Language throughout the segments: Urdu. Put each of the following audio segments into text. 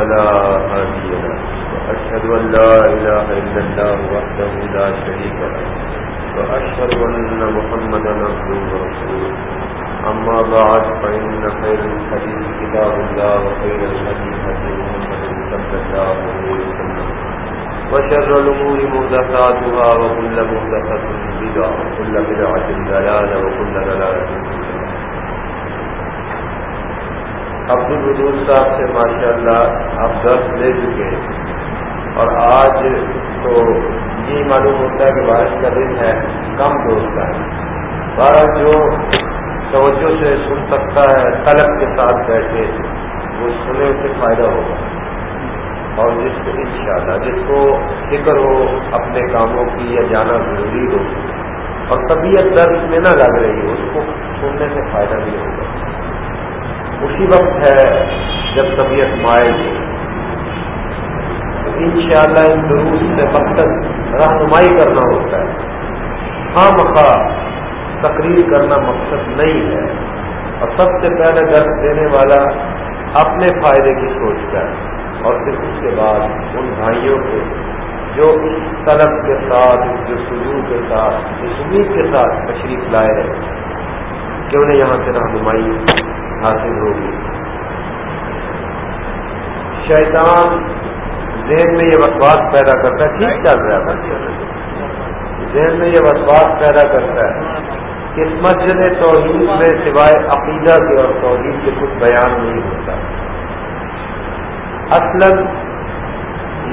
فلا هادي له. وأشهد أن لا إله إلا الله وحده لا شريك له. وأشهد أن محمدا عبده ورسوله. أما بعد، فإن خير الحديث كتاب الله وخير الحديث هدي محمد صلى الله عليه وسلم. وشر الأمور محدثاتها، وكل محدثة بدعة، وكل بدعة ضلالة، وكل ضلالة في النار. عبد الحدود صاحب سے ماشاء اللہ آپ درس لے چکے اور آج تو یہ معلوم ہوتا ہے کہ بارش کا دن ہے، کم دوست ہے۔ بارہ جو توجہ سے سن سکتا ہے، طلب کے ساتھ بیٹھے، وہ سنے سے فائدہ ہوگا۔ اور جس کو انشاءاللہ، جس کو فکر ہو اپنے کاموں کی یا جانا ضروری ہو، اور طبیعت درد میں نہ لگ رہی ہو، اس کو سننے سے فائدہ نہیں ہوگا۔ اسی وقت ہے جب طبیعت مائل ہو ان شاء اللہ ان دروس سے مقصد رہنمائی کرنا ہوتا ہے۔ ہاں مخواہ تقریر کرنا مقصد نہیں ہے۔ اور سب سے پہلے درد دینے والا اپنے فائدے کی سوچتا ہے اور پھر اس کے بعد ان بھائیوں کے جو اس طلب کے ساتھ، جو سجو کے ساتھ، اس امید کے ساتھ تشریف لائے ہیں کہ انہیں یہاں سے رہنمائی حاصل ہوگی۔ شیطان ذہن میں یہ وسواس پیدا کرتا ہے۔ ٹھیک چل رہا تھا ذہن میں یہ وسواس پیدا کرتا ہے۔ اس مسجد توحید میں سوائے عقیدہ کے اور توحید کے کچھ بیان نہیں ہوتا۔ اصل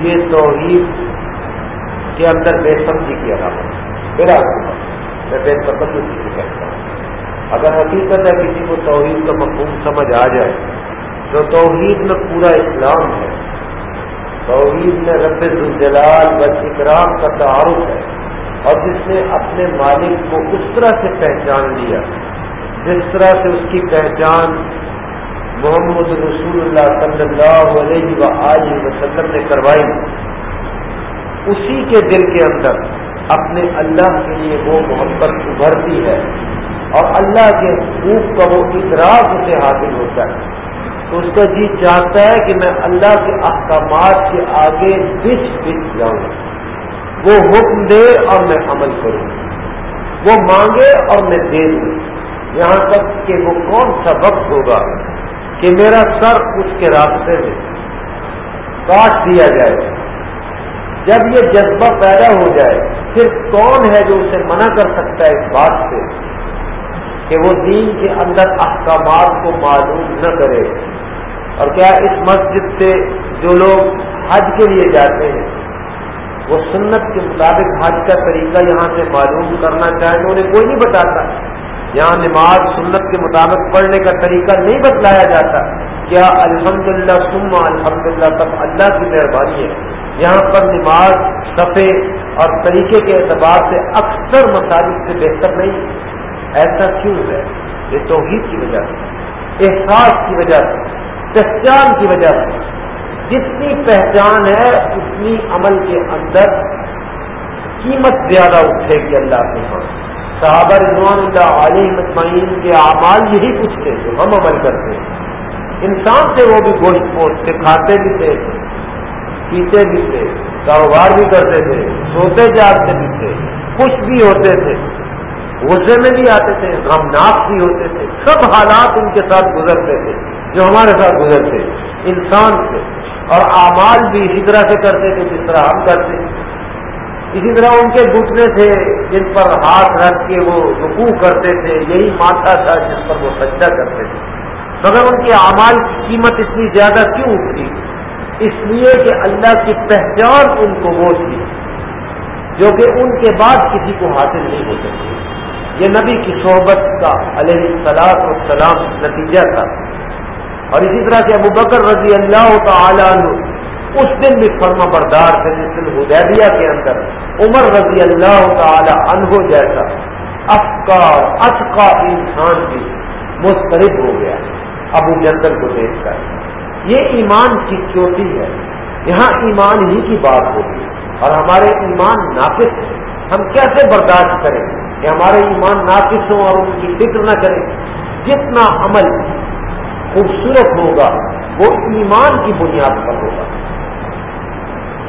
یہ توحید کے اندر بے سمجھی کیا تھا میرا میں بے سمجھ سے کہتا ہوں۔ اگر حقیقت ہے کسی کو توحید کا مفہوم سمجھ آ جائے، تو توحید میں پورا اسلام ہے۔ توحید میں رب الجلال و اکرام کا تعارف ہے، اور جس نے اپنے مالک کو اس طرح سے پہچان لیا، جس طرح سے اس کی پہچان محمد رسول اللہ صلی اللہ علیہ و وسلم نے کروائی۔ اسی کے دل کے اندر اپنے اللہ کے لیے وہ محبت ابھرتی ہے۔ اور اللہ کے حقوق کا وہ ادراک اسے حاصل ہوتا ہے۔ تو اس کا جی چاہتا ہے کہ میں اللہ کے احکامات کے آگے بچ بچ جاؤں۔ وہ حکم دے اور میں عمل کروں۔ وہ مانگے اور میں دے دوں۔ یہاں تک کہ وہ کون سا وقت ہوگا کہ میرا سر اس کے راستے میں کاٹ دیا جائے۔ جب یہ جذبہ پیدا ہو جائے، پھر کون ہے جو اسے منع کر سکتا ہے اس بات سے؟ کہ وہ دین کے اندر احکامات کو معلوم نہ کرے۔ اور کیا اس مسجد سے جو لوگ حج کے لیے جاتے ہیں، وہ سنت کے مطابق حج کا طریقہ یہاں سے معلوم کرنا چاہیں تو انہیں کوئی نہیں بتاتا۔ یہاں نماز سنت کے مطابق پڑھنے کا طریقہ نہیں بتلایا جاتا۔ کیا الحمد للہ سما الحمد للہ سب اللہ کی مہربانی ہے۔ یہاں پر نماز صفے اور طریقے کے اعتبار سے اکثر مساجد سے بہتر نہیں۔ ایسا کیوں ہے؟ یہ توحید کی وجہ سے، احساس کی وجہ سے، پہچان کی وجہ سے۔ جتنی پہچان ہے، اتنی عمل کے اندر قیمت زیادہ اٹھے گی اللہ کے ہاں صحابہ رضوان اللہ علیہ مطمئن کے اعمال یہی کچھ تھے جو ہم عمل کرتے ہیں۔ انسان سے وہ بھی گوشت پوچھتے کھاتے بھی تھے، پیتے بھی تھے، کاروبار بھی کرتے تھے، سوتے جاگتے بھی تھے کچھ بھی ہوتے تھے۔ غصے میں بھی آتے تھے، غمناک بھی ہوتے تھے، سب حالات ان کے ساتھ گزرتے تھے، جو ہمارے ساتھ گزرتے، انسان سے۔ اور اعمال بھی اسی طرح سے کرتے تھے جس طرح ہم کرتے۔ اسی طرح ان کے گھٹنے تھے جن پر ہاتھ رکھ کے وہ رکوع کرتے تھے، یہی ماتھا تھا جس پر وہ سجدہ کرتے تھے۔ مگر ان کے اعمال کی قیمت اتنی زیادہ کیوں تھی اس لیے کہ اللہ کی پہچان ان کو وہ تھی، جو کہ ان کے بعد کسی کو حاصل نہیں ہو سکتی۔ یہ نبی کی صحبت کا علیہ السلاط والسلام نتیجہ تھا۔ اور اسی طرح سے ابو بکر رضی اللہ تعالی عنہ اس دن بھی فرما بردار تھے، جس دن حدیبیہ کے اندر عمر رضی اللہ تعالی عنہ جیسا افکار افقا انسان بھی مسترد ہو گیا۔ ابو جندل کو دیکھ کر۔ یہ ایمان کی چوٹی ہے۔ یہاں ایمان ہی کی بات ہوگی۔ اور ہمارے ایمان ناقص ہم کیسے برداشت کریں؟ کہ ہمارے ایمان ناقص ہوں اور ان کی فکر نہ کریں۔ جتنا عمل خوبصورت ہوگا، وہ ایمان کی بنیاد پر ہوگا۔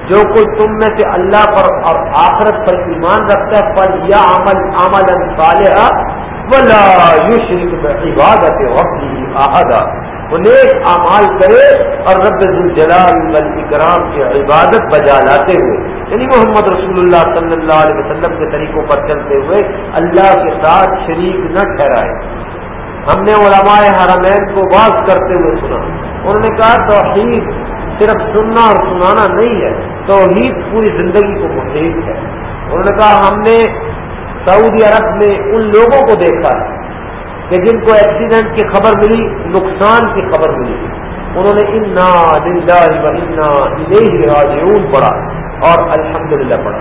جو کوئی تم میں سے اللہ پر اور آخرت پر ایمان رکھتا ہے پر یا عمل عمل صالحہ ولا یشرک بعبادت وقت احدا۔ وہ نیک اعمال کرے اور رب الجلال والاکرام کی عبادت بجا لاتے ہوئے۔ یعنی محمد رسول اللہ صلی اللہ علیہ وسلم کے طریقوں پر چلتے ہوئے اللہ کے ساتھ شریک نہ ٹھہرائے۔ ہم نے علماء حرمین کو واضح کرتے ہوئے سنا۔ انہوں نے کہا، توحید صرف سننا اور سنانا نہیں ہے، توحید پوری زندگی کو محیط ہے۔ انہوں نے کہا، ہم نے سعودی عرب میں ان لوگوں کو دیکھا ہے کہ جن کو ایکسیڈنٹ کی خبر ملی، نقصان کی خبر ملی۔ انہوں نے انا انا راجعون پڑھا۔ اور الحمدللہ پڑھا۔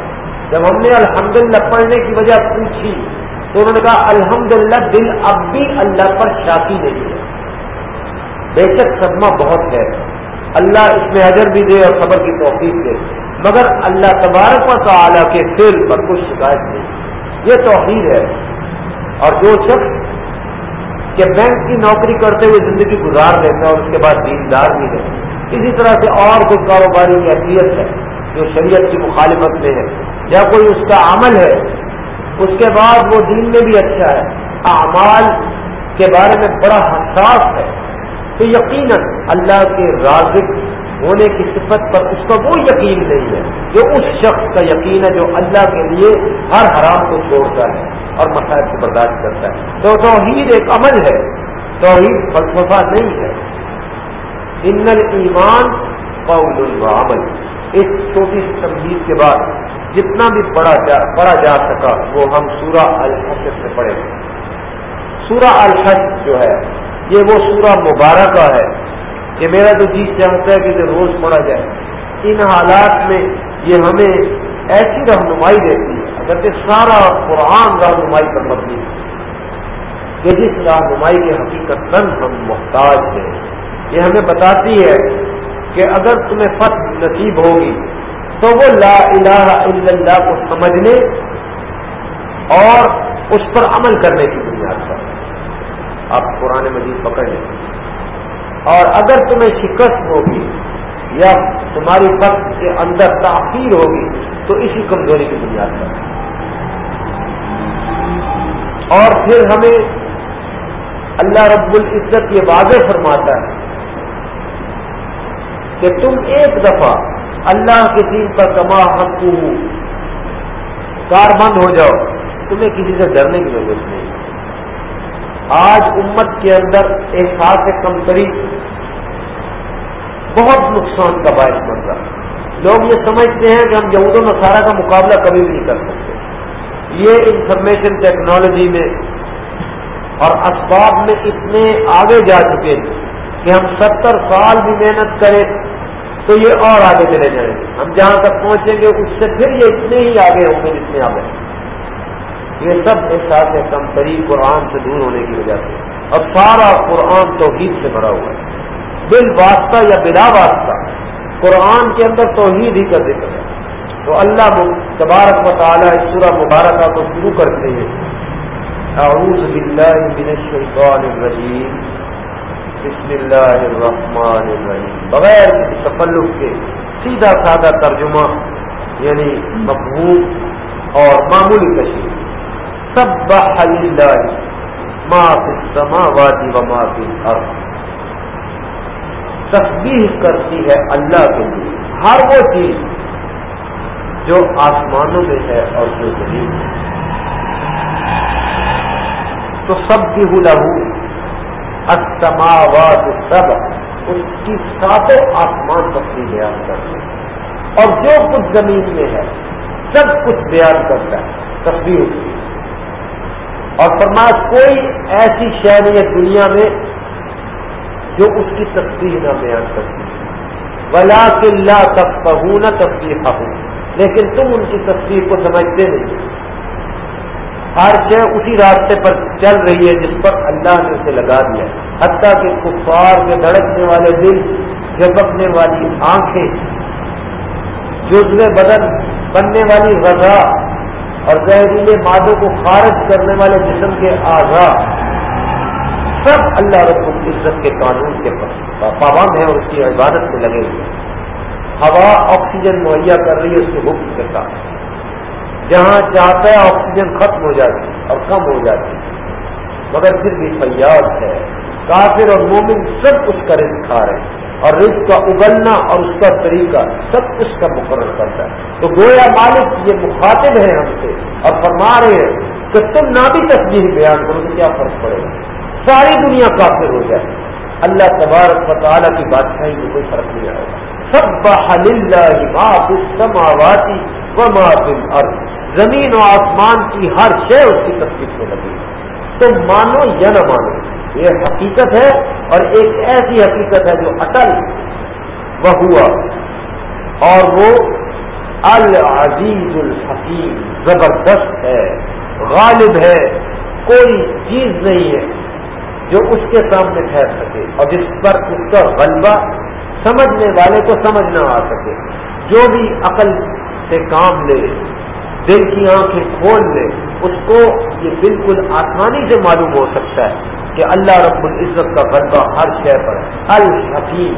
جب ہم نے الحمدللہ پڑھنے کی وجہ پوچھی، تو انہوں نے کہا، الحمدللہ دل اب بھی اللہ پر شاکی نہیں ہے۔ بے شک صدمہ بہت ہے۔ اللہ اس میں اجر بھی دے اور خبر کی توفیق دے۔ مگر اللہ تبارک و تعالیٰ کے فیل پر کچھ شکایت نہیں۔ یہ توحید ہے۔ اور جو شخص کہ بینک کی نوکری کرتے ہوئے زندگی گزار لیتا ہے اور اس کے بعد دیندار بھی ہے۔ اسی طرح سے اور کوئی کاروباری حیثیت ہے۔ جو شریعت کی مخالفت میں ہے، یا کوئی اس کا عمل ہے، اس کے بعد وہ دین میں بھی اچھا ہے۔ اعمال کے بارے میں بڑا حساس ہے۔ تو یقیناً اللہ کے رازق ہونے کی صفت پر اس کا وہ یقین نہیں ہے جو اس شخص کا یقین ہے جو اللہ کے لیے ہر حرام کو چھوڑتا ہے اور مسائل کو برداشت کرتا ہے۔ تو توحید ایک عمل ہے۔ توحید فلسفہ نہیں ہے۔ ان ایمان قول العمل اس چھوٹی سی تمہید کے بعد جتنا بھی پڑھا جا پڑھا جا سکا، وہ ہم سورہ الحشر سے پڑھیں گے۔ سورہ الحش جو ہے، یہ وہ سورہ مبارکہ ہے کہ میرا تو جی چاہتا ہے کہ روز پڑھا جائے۔ ان حالات میں یہ ہمیں ایسی رہنمائی دیتی ہے اگر کہ سارا قرآن رہنمائی پر مبنی ہے، کہ جس رہنمائی کی حقیقت ہم محتاج ہیں۔ یہ ہمیں بتاتی ہے کہ اگر تمہیں فتح نصیب ہوگی تو وہ لا الہ الا اللہ کو سمجھنے اور اس پر عمل کرنے کی بنیاد پر۔ آپ قرآن مجید پکڑ لیں۔ اور اگر تمہیں شکست ہوگی یا تمہاری وقت کے اندر تاخیر ہوگی تو اسی کمزوری کی بنیاد پر۔ اور پھر ہمیں اللہ رب العزت یہ واضح فرماتا ہے کہ تم ایک دفعہ اللہ کے دین پر کما حق کار بند ہو جاؤ، تمہیں کسی سے ڈرنے کی ضرورت نہیں۔ آج امت کے اندر احساس کمتری بہت نقصان کا باعث بن رہا لوگ یہ سمجھتے ہیں کہ ہم یہود و نصارہ کا مقابلہ کبھی بھی نہیں کر سکتے۔ یہ انفارمیشن ٹیکنالوجی میں اور اسباب میں اتنے آگے جا چکے ہیں۔ کہ ہم ستر سال بھی محنت کریں تو یہ اور آگے چلے جائیں۔ گے ہم جہاں تک پہنچیں گے، اس سے پھر یہ اتنے ہی آگے ہوں گے جتنے آگے یہ سب احساس ہے کم ترین قرآن سے دور ہونے کی وجہ سے۔ اور سارا قرآن توحید سے بھرا ہوا ہے۔ بل واسطہ یا بلا واسطہ، قرآن کے اندر توحید ہی کا ذکر ہے۔ تو اللہ تبارک و تعالیٰ اس سورہ مبارکہ کو شروع کرتے ہیں۔ اعوذ باللہ من الشیطان الرجیم۔ بسم اللہ الرحمن الرحیم. بغیر کسی تفلق کے سیدھا سادہ ترجمہ یعنی مفہوم اور معمولی تشریح. سب ما فی السماوات و ما فی الارض. تسبیح کرتی ہے اللہ کے لیے ہر وہ چیز جو آسمانوں میں ہے اور جو زمین میں تو سب بھی لہو السماوات سب اس کی ساتوں آسمان تصویر بیان کرتے ہیں۔ اور جو کچھ زمین میں ہے، سب کچھ بیان کرتا ہے۔ تصویر اور فرمایا، کوئی ایسی شہری ہے دنیا میں جو اس کی تصویر نہ بیان کرتی۔ ولا کلّا تب کہوں تصویر لیکن تم ان کی تصویر کو سمجھتے نہیں۔ ہر شے اسی راستے پر چل رہی ہے جس پر اللہ نے اسے لگا دیا حتیٰ کہ کفار کے دھڑکنے والے دل، جھپکنے والی آنکھیں جزو بدن، بننے والی غذا اور زہریلے مادوں کو خارج کرنے والے جسم کے آزاد سب اللہ رب العزت کے قانون کے پابند ہیں اور اس کی عبادت میں لگے ہوئے ہوا، آکسیجن مہیا کر رہی ہے اس کے حکم کے ساتھ۔ جہاں چاہتا ہے آکسیجن ختم ہو جاتی اور کم ہو جاتی مگر پھر بھی فیاض ہے، کافر اور مومن سب کچھ کا رزق کھا رہے ہیں اور رزق کا اگلنا اور اس کا طریقہ سب کچھ کا مقرر کرتا ہے۔ تو گویا مالک یہ مخاطب ہے ہم سے اور فرما رہے ہیں کہ تم نہ بھی تصویر بیان کرو تو کیا فرق پڑے؟ گا ساری دنیا کافر ہو جائے۔ اللہ تبارک و تعالیٰ کی بادشاہی میں کوئی فرق نہیں آئے گا سب بحل سماواتی و معافل ارض زمین و آسمان کی ہر شے اس کی تصویر میں لگی۔ تو مانو یا نہ مانو، یہ حقیقت ہے اور ایک ایسی حقیقت ہے جو اٹل وہ ہوا۔ اور وہ العزیز الحکیم، زبردست ہے، غالب ہے، کوئی چیز نہیں ہے۔ جو اس کے سامنے ٹھہر سکے اور جس پر اس کا غلبہ سمجھنے والے کو سمجھ نہ آ سکے۔ جو بھی عقل سے کام لے، دل کی آنکھیں کھول لے، اس کو یہ بالکل آسانی سے معلوم ہو سکتا ہے کہ اللہ رب العزت کا غلبہ ہر شے پر الحکیم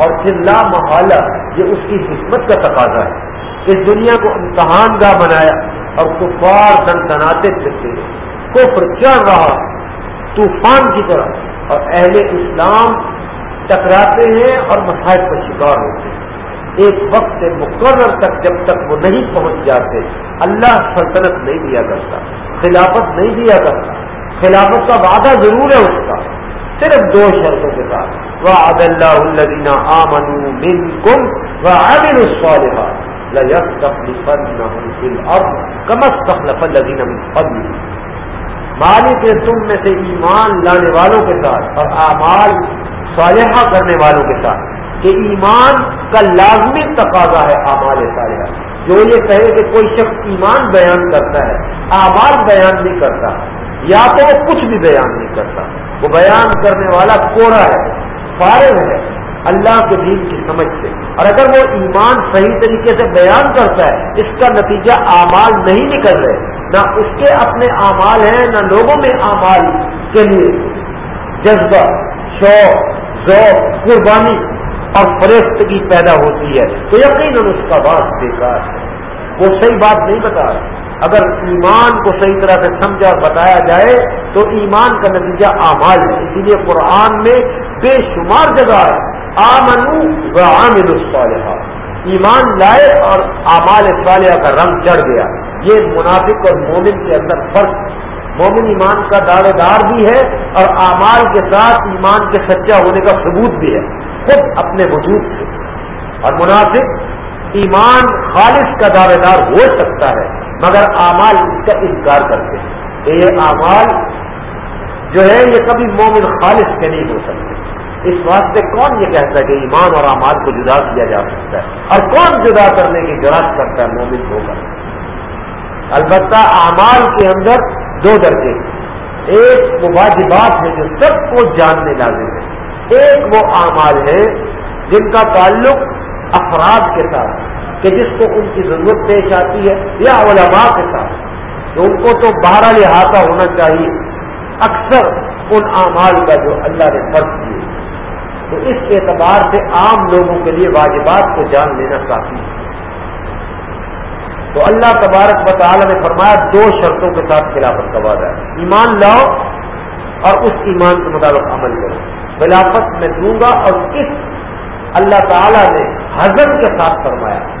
اور پھر لا محالہ یہ اس کی حکمت کا تقاضا ہے۔ اس دنیا کو امتحان گاہ بنایا اور کفار دن تناتے پھرتے۔ کفر چڑھ رہا؟ طوفان کی طرح اور اہل اسلام ٹکراتے ہیں اور مسائل کا شکار ہوتے ہیں۔ ایک وقت سے مقرر تک جب تک وہ نہیں پہنچ جاتے، اللہ سلطنت نہیں دیا کرتا، خلافت نہیں دیا کرتا، خلافت کا وعدہ ضرور ہے اس کا۔ صرف دو شرطوں کے ساتھ۔ وہ عد اللہ آمن من کم و عامر مالک تم میں سے ایمان لانے والوں کے ساتھ اور اعمال صالحہ کرنے والوں کے ساتھ کہ ایمان کا لازمی تقاضا ہے اعمال صالحہ۔ جو یہ کہے کہ کوئی شخص ایمان بیان کرتا ہے، اعمال بیان نہیں کرتا، یا تو وہ کچھ بھی بیان نہیں کرتا۔ وہ بیان کرنے والا کوڑا ہے، فارغ ہے، اللہ کے دین کی سمجھ سے۔ اور اگر وہ ایمان صحیح طریقے سے بیان کرتا ہے، اس کا نتیجہ اعمال نہیں نکل رہے۔ نہ اس کے اپنے اعمال ہیں، نہ لوگوں میں اعمال کے لیے۔ جذبہ، شوق، ذوق، قربانی اور فرشتگی پیدا ہوتی ہے۔ تو یقیناً اس کا بات بیکار ہے۔ وہ صحیح بات نہیں بتا رہا۔ اگر ایمان کو صحیح طرح سے سمجھا اور بتایا جائے، تو ایمان کا نتیجہ اعمال ہے۔ اسی لیے قرآن میں بے شمار جگہ ہے۔ آمنو و عامل الصالحہ ایمان لائے اور اعمال صالحہ کا رنگ چڑھ گیا۔ یہ منافق اور مومن کے اندر فرق مومن ایمان کا دعوے دار بھی ہے اور اعمال کے ساتھ ایمان کے سچا ہونے کا ثبوت بھی ہے، خود اپنے وجود سے۔ اور منافق ایمان خالص کا دعوے دار ہو سکتا ہے، مگر اعمال اس کا انکار کرتے ہیں۔ کہ یہ اعمال جو ہے، یہ کبھی مومن خالص کے نہیں ہو سکتے۔ اس واسطے کون یہ کہتا ہے کہ ایمان اور اعمال کو جدا کیا جا سکتا ہے؟ اور کون جدا کرنے کی گراج کرتا ہے مومن ہو کر البتہ اعمال کے اندر دو درجے ایک وہ واجبات ہے جو سب کو جاننے لازم ہے۔ ایک وہ اعمال ہے جن کا تعلق افراد کے ساتھ کہ جس کو ان کی ضرورت پیش آتی ہے یا علماء کے ساتھ۔ تو ان کو تو باہر لحاظہ ہونا چاہیے۔ اکثر ان اعمال کا جو اللہ نے فرض کیے۔ تو اس اعتبار سے عام لوگوں کے لیے واجبات کو جان لینا کافی ہے۔ تو اللہ تبارک بطالہ نے فرمایا دو شرطوں کے ساتھ خلافت کا وعدہ ہے۔ ایمان لاؤ اور اس ایمان کے مطابق عمل کرو۔ خلافت میں دوں گا اور اس اللہ تعالیٰ نے حضرت کے ساتھ فرمایا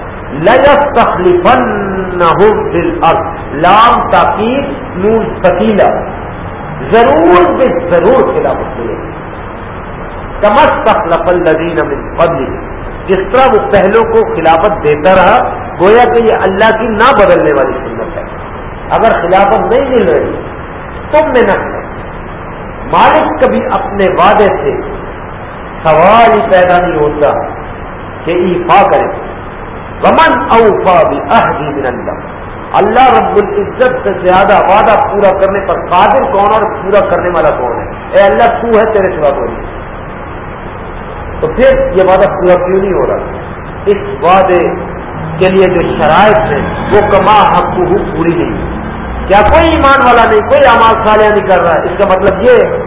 تخلیفن لام تاکید، نور سکیلا ضرور بے ضرور خلافت ملے گی کمس تخلف الدین فضل جس طرح وہ پہلوں کو خلافت دیتا رہا، گویا کہ یہ اللہ کی نہ بدلنے والی سنت ہے۔ اگر خلافت نہیں مل رہی، تم میں نہ مالک کبھی اپنے وعدے سے سوال ہی پیدا نہیں ہوتا کہ ایفا کرے۔ ومن اوفا بھی اللہ اللہ رب العزت سے زیادہ وعدہ پورا کرنے پر قادر کون اور پورا کرنے والا کون ہے؟ اے اللہ، تو ہے تیرے سوا کوئی۔ تو پھر یہ وعدہ پورا کیوں نہیں ہو رہا؟ اس وعدے کے لیے جو شرائط ہے وہ کما حق پوری نہیں۔ کیا کوئی ایمان والا نہیں، کوئی امال صالح نہیں کر رہا۔ اس کا مطلب یہ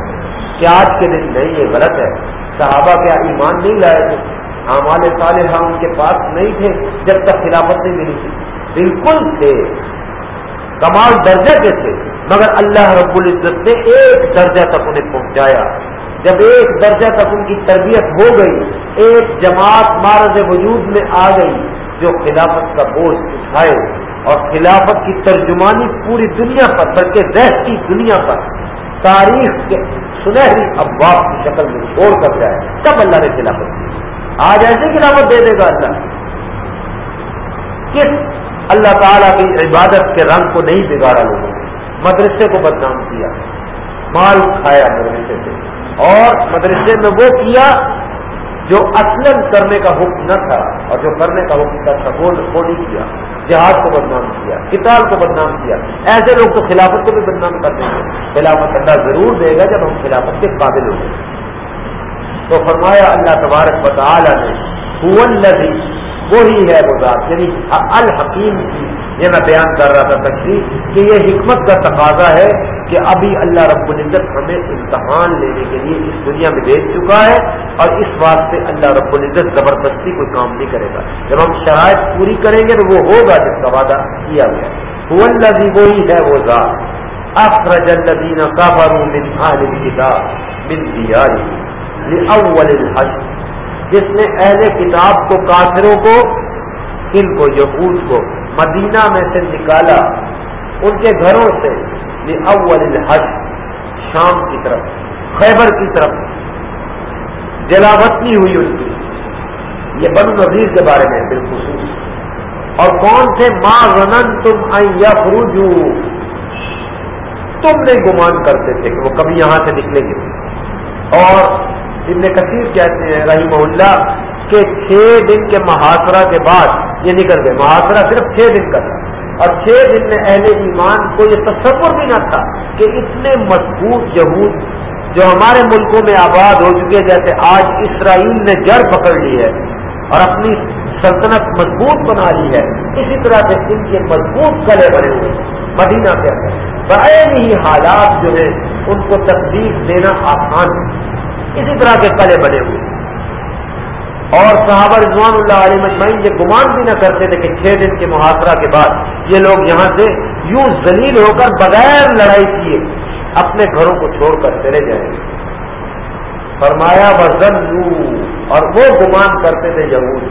کہ آج کے دن نہیں، یہ غلط ہے۔ صحابہ کیا ایمان نہیں لائے تھے؟ ہمارے سالے ہاں ان کے پاس نہیں تھے، جب تک خلافت نہیں ملی تھی۔ بالکل تھے۔ کمال درجہ کے تھے، مگر اللہ رب العزت نے ایک درجہ تک انہیں پہنچایا۔ جب ایک درجہ تک ان کی تربیت ہو گئی، ایک جماعت مارد وجود میں آ گئی جو خلافت کا بوجھ اٹھائے اور خلافت کی ترجمانی پوری دنیا پر، بلکہ رہتی دنیا پر تاریخ کے سنہری ابواب کی شکل میں چھوڑ کر جائے، تب اللہ نے خلافت کی۔ آج ایسے خلافت دے دے گا اللہ۔ کس اللہ تعالیٰ کی عبادت کے رنگ کو نہیں بگاڑا لوگوں نے؟ مدرسے کو بدنام کیا، مال کھایا مدرسے سے۔ اور مدرسے میں وہ کیا جو اصل کرنے کا حکم نہ تھا اور جو کرنے کا حکم تھا وہ نہیں کیا، جہاد کو بدنام کیا کتاب کو بدنام کیا۔ ایسے لوگ تو خلافت کو بھی بدنام کر دیں گے۔ خلافت اللہ ضرور دے گا جب ہم خلافت کے قابل ہوں گے۔ تو فرمایا اللہ تبارک بطالہ نے وہی ہے وہ ذات یعنی الحکیم کی یہ میں بیان کر رہا تھا تقریب کہ یہ حکمت کا تقاضا ہے کہ ابھی اللہ رب العزت ہمیں امتحان لینے کے لیے اس دنیا میں بھیج چکا ہے اور اس واسطے اللہ رب العزت زبردستی کوئی کام نہیں کرے گا۔ جب ہم شرائط پوری کریں گے تو وہ ہوگا جس کا وعدہ کیا گیا۔ وہ وہی ہے وہ ذات۔ اخرج الذین کافروا من اہل الكتاب من دیاری لاول الحج جس نے اہل کتاب کو، کافروں کو، ان کو، یہود کو مدینہ میں سے نکالا ان کے گھروں سے یہ اول الحج، شام کی طرف، خیبر کی طرف۔ جلاوطنی ہوئی ان کی۔ یہ بن نظیر کے بارے میں بالخصوص۔ اور کون تھے؟ ماں رنن تم یا فروجو تم نہیں گمان کرتے تھے کہ وہ کبھی یہاں سے نکلیں گے۔ اور ابن کثیر کہتے ہیں رحیم اللہ کہ چھ دن کے محاصرہ کے بعد یہ نکل گئے۔ محاصرہ صرف چھ دن کا تھا۔ اور چھ دن میں اہل ایمان کو یہ تصور بھی نہ تھا کہ اتنے مضبوط یہود جو ہمارے ملکوں میں آباد ہو چکے جیسے آج اسرائیل نے جڑ پکڑ لی ہے اور اپنی سلطنت مضبوط بنا لی ہے۔ اسی طرح سے ان کے مضبوط کلے بنے ہوئے مدینہ کے اندر۔ بڑے ہی حالات جو ہے ان کو تکلیف دینا آسان ہے۔ اسی طرح کے کلے بنے ہوئے اور صحابہ رضوان اللہ علیہ مجمعین یہ گمان بھی نہ کرتے تھے کہ چھ دن کے محاصرہ کے بعد یہ لوگ یہاں سے یوں ذلیل ہو کر بغیر لڑائی کیے اپنے گھروں کو چھوڑ کر چلے جائیں گے۔ فرمایا وزن اور وہ گمان کرتے تھے ضرور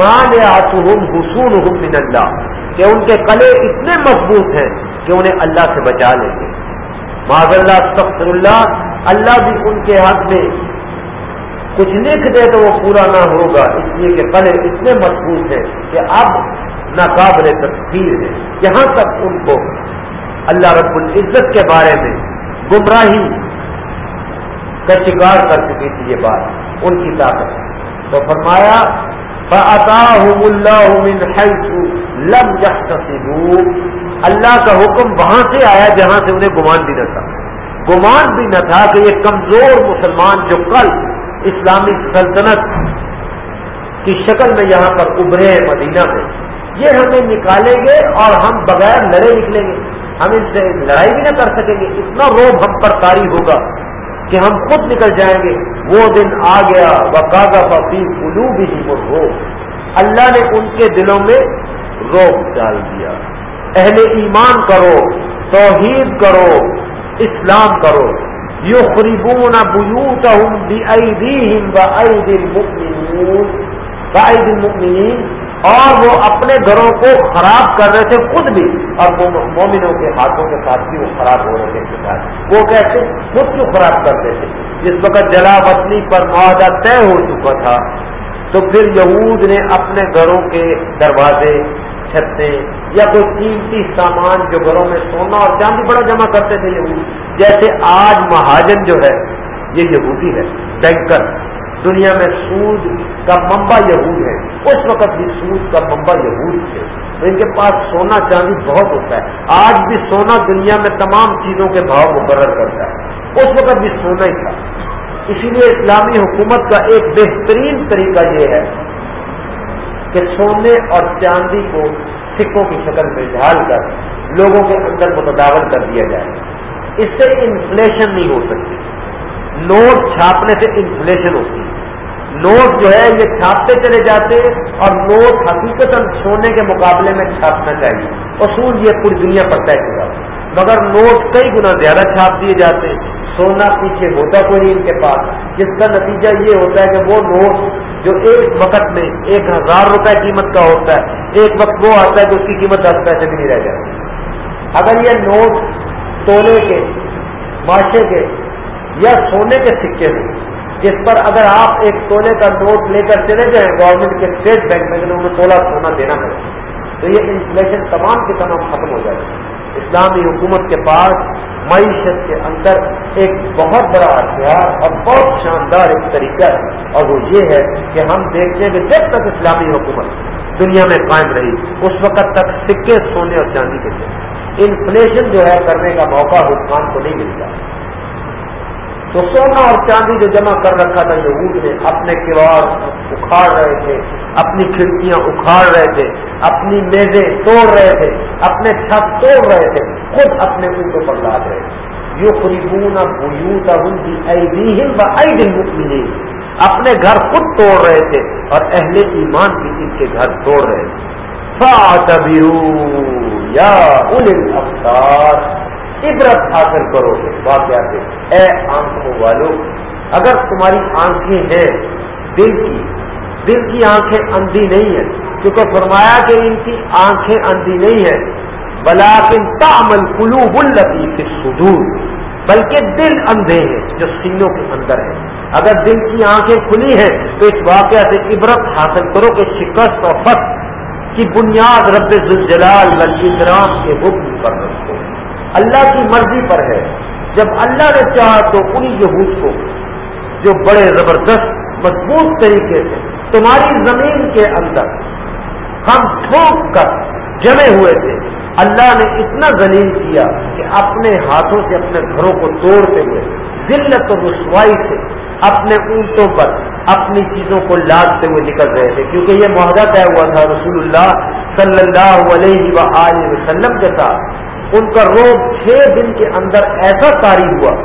مان آسم حسون من اللہ کہ ان کے کلے اتنے مضبوط ہیں کہ انہیں اللہ سے بچا لیں گے۔ معذ اللہ اللہ اللہ بھی ان کے ہاتھ میں کچھ لکھ دے تو وہ پورا نہ ہوگا۔ اس لیے کہ پہلے اتنے مضبوط ہیں کہ اب ناقابل تفصیل ہے۔ یہاں تک ان کو اللہ رب العزت کے بارے میں گمراہی کا شکار کر چکی تھی یہ بات۔ ان کی طاقت۔ تو فرمایا لم اللہ کا حکم وہاں سے آیا جہاں سے انہیں گمان بھی نہ تھا۔ گمان بھی نہ تھا کہ یہ کمزور مسلمان جو کل اسلامی سلطنت کی شکل میں یہاں پر ابھرے ہیں مدینہ میں۔ یہ ہمیں نکالیں گے اور ہم بغیر لڑے نکلیں گے۔ ہم ان سے لڑائی بھی نہ کر سکیں گے۔ اتنا روب ہم پر تاری ہوگا کہ ہم خود نکل جائیں گے۔ وہ دن آ گیا۔ وہ کاغا پی الو بھی ہو اللہ نے ان کے دلوں میں روب ڈال دیا۔ اہل ایمان کرو، توحید کرو، اسلام کرو۔ يخربون بيوتهم بأيديهم وأيدي المؤمنين. وأيدي المؤمنين. اور وہ اپنے گھروں کو خراب کر رہے تھے خود بھی، اور وہ مومنوں کے ہاتھوں کے ساتھ بھی وہ خراب ہو رہے تھے۔ وہ کیسے؟ خود کیوں خراب کرتے تھے؟ جس وقت جلا وطنی پر معاہدہ طے ہو چکا تھا، تو پھر یہود نے اپنے گھروں کے دروازے چھتے یا کوئی قیمتی سامان جو گھروں میں سونا اور چاندی بڑا جمع کرتے تھے یہود جیسے آج مہاجن جو ہے، یہ یہودی ہے، بینکر۔ دنیا میں سود کا ممبا یہود ہے۔ اس وقت بھی سود کا ممبا یہود تھے۔ ان کے پاس سونا چاندی بہت ہوتا ہے۔ آج بھی سونا دنیا میں تمام چیزوں کے بھاؤ مقرر کرتا ہے۔ اس وقت بھی سونا ہی تھا۔ اسی لیے اسلامی حکومت کا ایک بہترین طریقہ یہ ہے کہ سونے اور چاندی کو سکوں کی شکل میں ڈھال کر لوگوں کے اندر متداول کر دیا جائے۔ اس سے انفلیشن نہیں ہو سکتی۔ نوٹ چھاپنے سے انفلیشن ہوتی ہے۔ نوٹ جو ہے یہ چھاپتے چلے جاتے اور نوٹ حقیقت سونے کے مقابلے میں چھاپنا چاہیے۔ اصول یہ پوری دنیا پر طے چکا مگر نوٹ کئی گنا زیادہ چھاپ دیے جاتے سونا پیچھے ہوتا کوئی نہیں ان کے پاس۔ جس کا نتیجہ یہ ہوتا ہے کہ وہ نوٹ جو ایک وقت میں ایک ہزار روپے قیمت کا ہوتا ہے، ایک وقت وہ آتا ہے کہ اس کی قیمت دس پیسے بھی نہیں رہ جاتی اگر یہ نوٹ تولے کے، ماشے کے یا سونے کے سکے میں، جس پر اگر آپ ایک سونے کا نوٹ لے کر چلے جائیں گورنمنٹ کے اسٹیٹ بینک میں انہیں تولا سونا دینا پڑے تو یہ انفلیشن تمام کے تمام ختم ہو جائے گا اسلامی حکومت کے پاس معیشت کے اندر ایک بہت بڑا ہتھیار اور بہت شاندار ایک طریقہ ہے۔ اور وہ یہ ہے کہ ہم دیکھتے ہیں کہ جب تک اسلامی حکومت دنیا میں قائم رہی، اس وقت تک سکے سونے اور چاندی کے تھے۔ انفلیشن جو ہے کرنے کا موقع حکمان کو نہیں ملتا۔ تو سونا اور چاندی جو جمع کر رکھا تھا یہود نے، اپنے کیوار اکھاڑ رہے تھے، اپنی کھڑکیاں اکھاڑ رہے تھے، اپنی میزیں توڑ رہے تھے، اپنے چھت توڑ رہے تھے، خود اپنے اونٹوں پر لاد رہے تھے۔ یو خریبون اب اپنے گھر خود توڑ رہے تھے اور اہل ایمان بھی ان کے گھر توڑ رہے تھے۔ یا عبرت حاصل کرو گے۔ واقعہ سے اے آنکھوں والو، اگر تمہاری آنکھیں ہیں دل کی دل کی آنکھیں اندھی نہیں ہیں، کیونکہ فرمایا کہ ان کی آنکھیں اندھی نہیں ہیں۔ بلاکن تامل کلو بلتی سدور بلکہ دل اندھے ہیں جو سینوں کے اندر ہے اگر دل کی آنکھیں کھلی ہیں، تو اس واقعہ سے عبرت حاصل کرو کہ شکست اور فخر کی بنیاد رب الجلال رام کے حکم پر رکھو۔ اللہ کی مرضی پر ہے۔ جب اللہ نے چاہا تو انہی یہود کو، جو بڑے زبردست، مضبوط طریقے سے تمہاری زمین کے اندر ہم ٹھوک کر جمے ہوئے تھے، اللہ نے اتنا ذلیل کیا کہ اپنے ہاتھوں سے، اپنے گھروں کو توڑتے ہوئے، ذلت و رسوائی سے اپنے اونٹوں پر اپنی چیزوں کو لادتے ہوئے نکل رہے تھے۔ کیونکہ یہ معاہدہ طے ہوا تھا رسول اللہ صلی اللہ علیہ و وسلم کے ساتھ ان کا روب چھ دن کے اندر ایسا کاری ہوا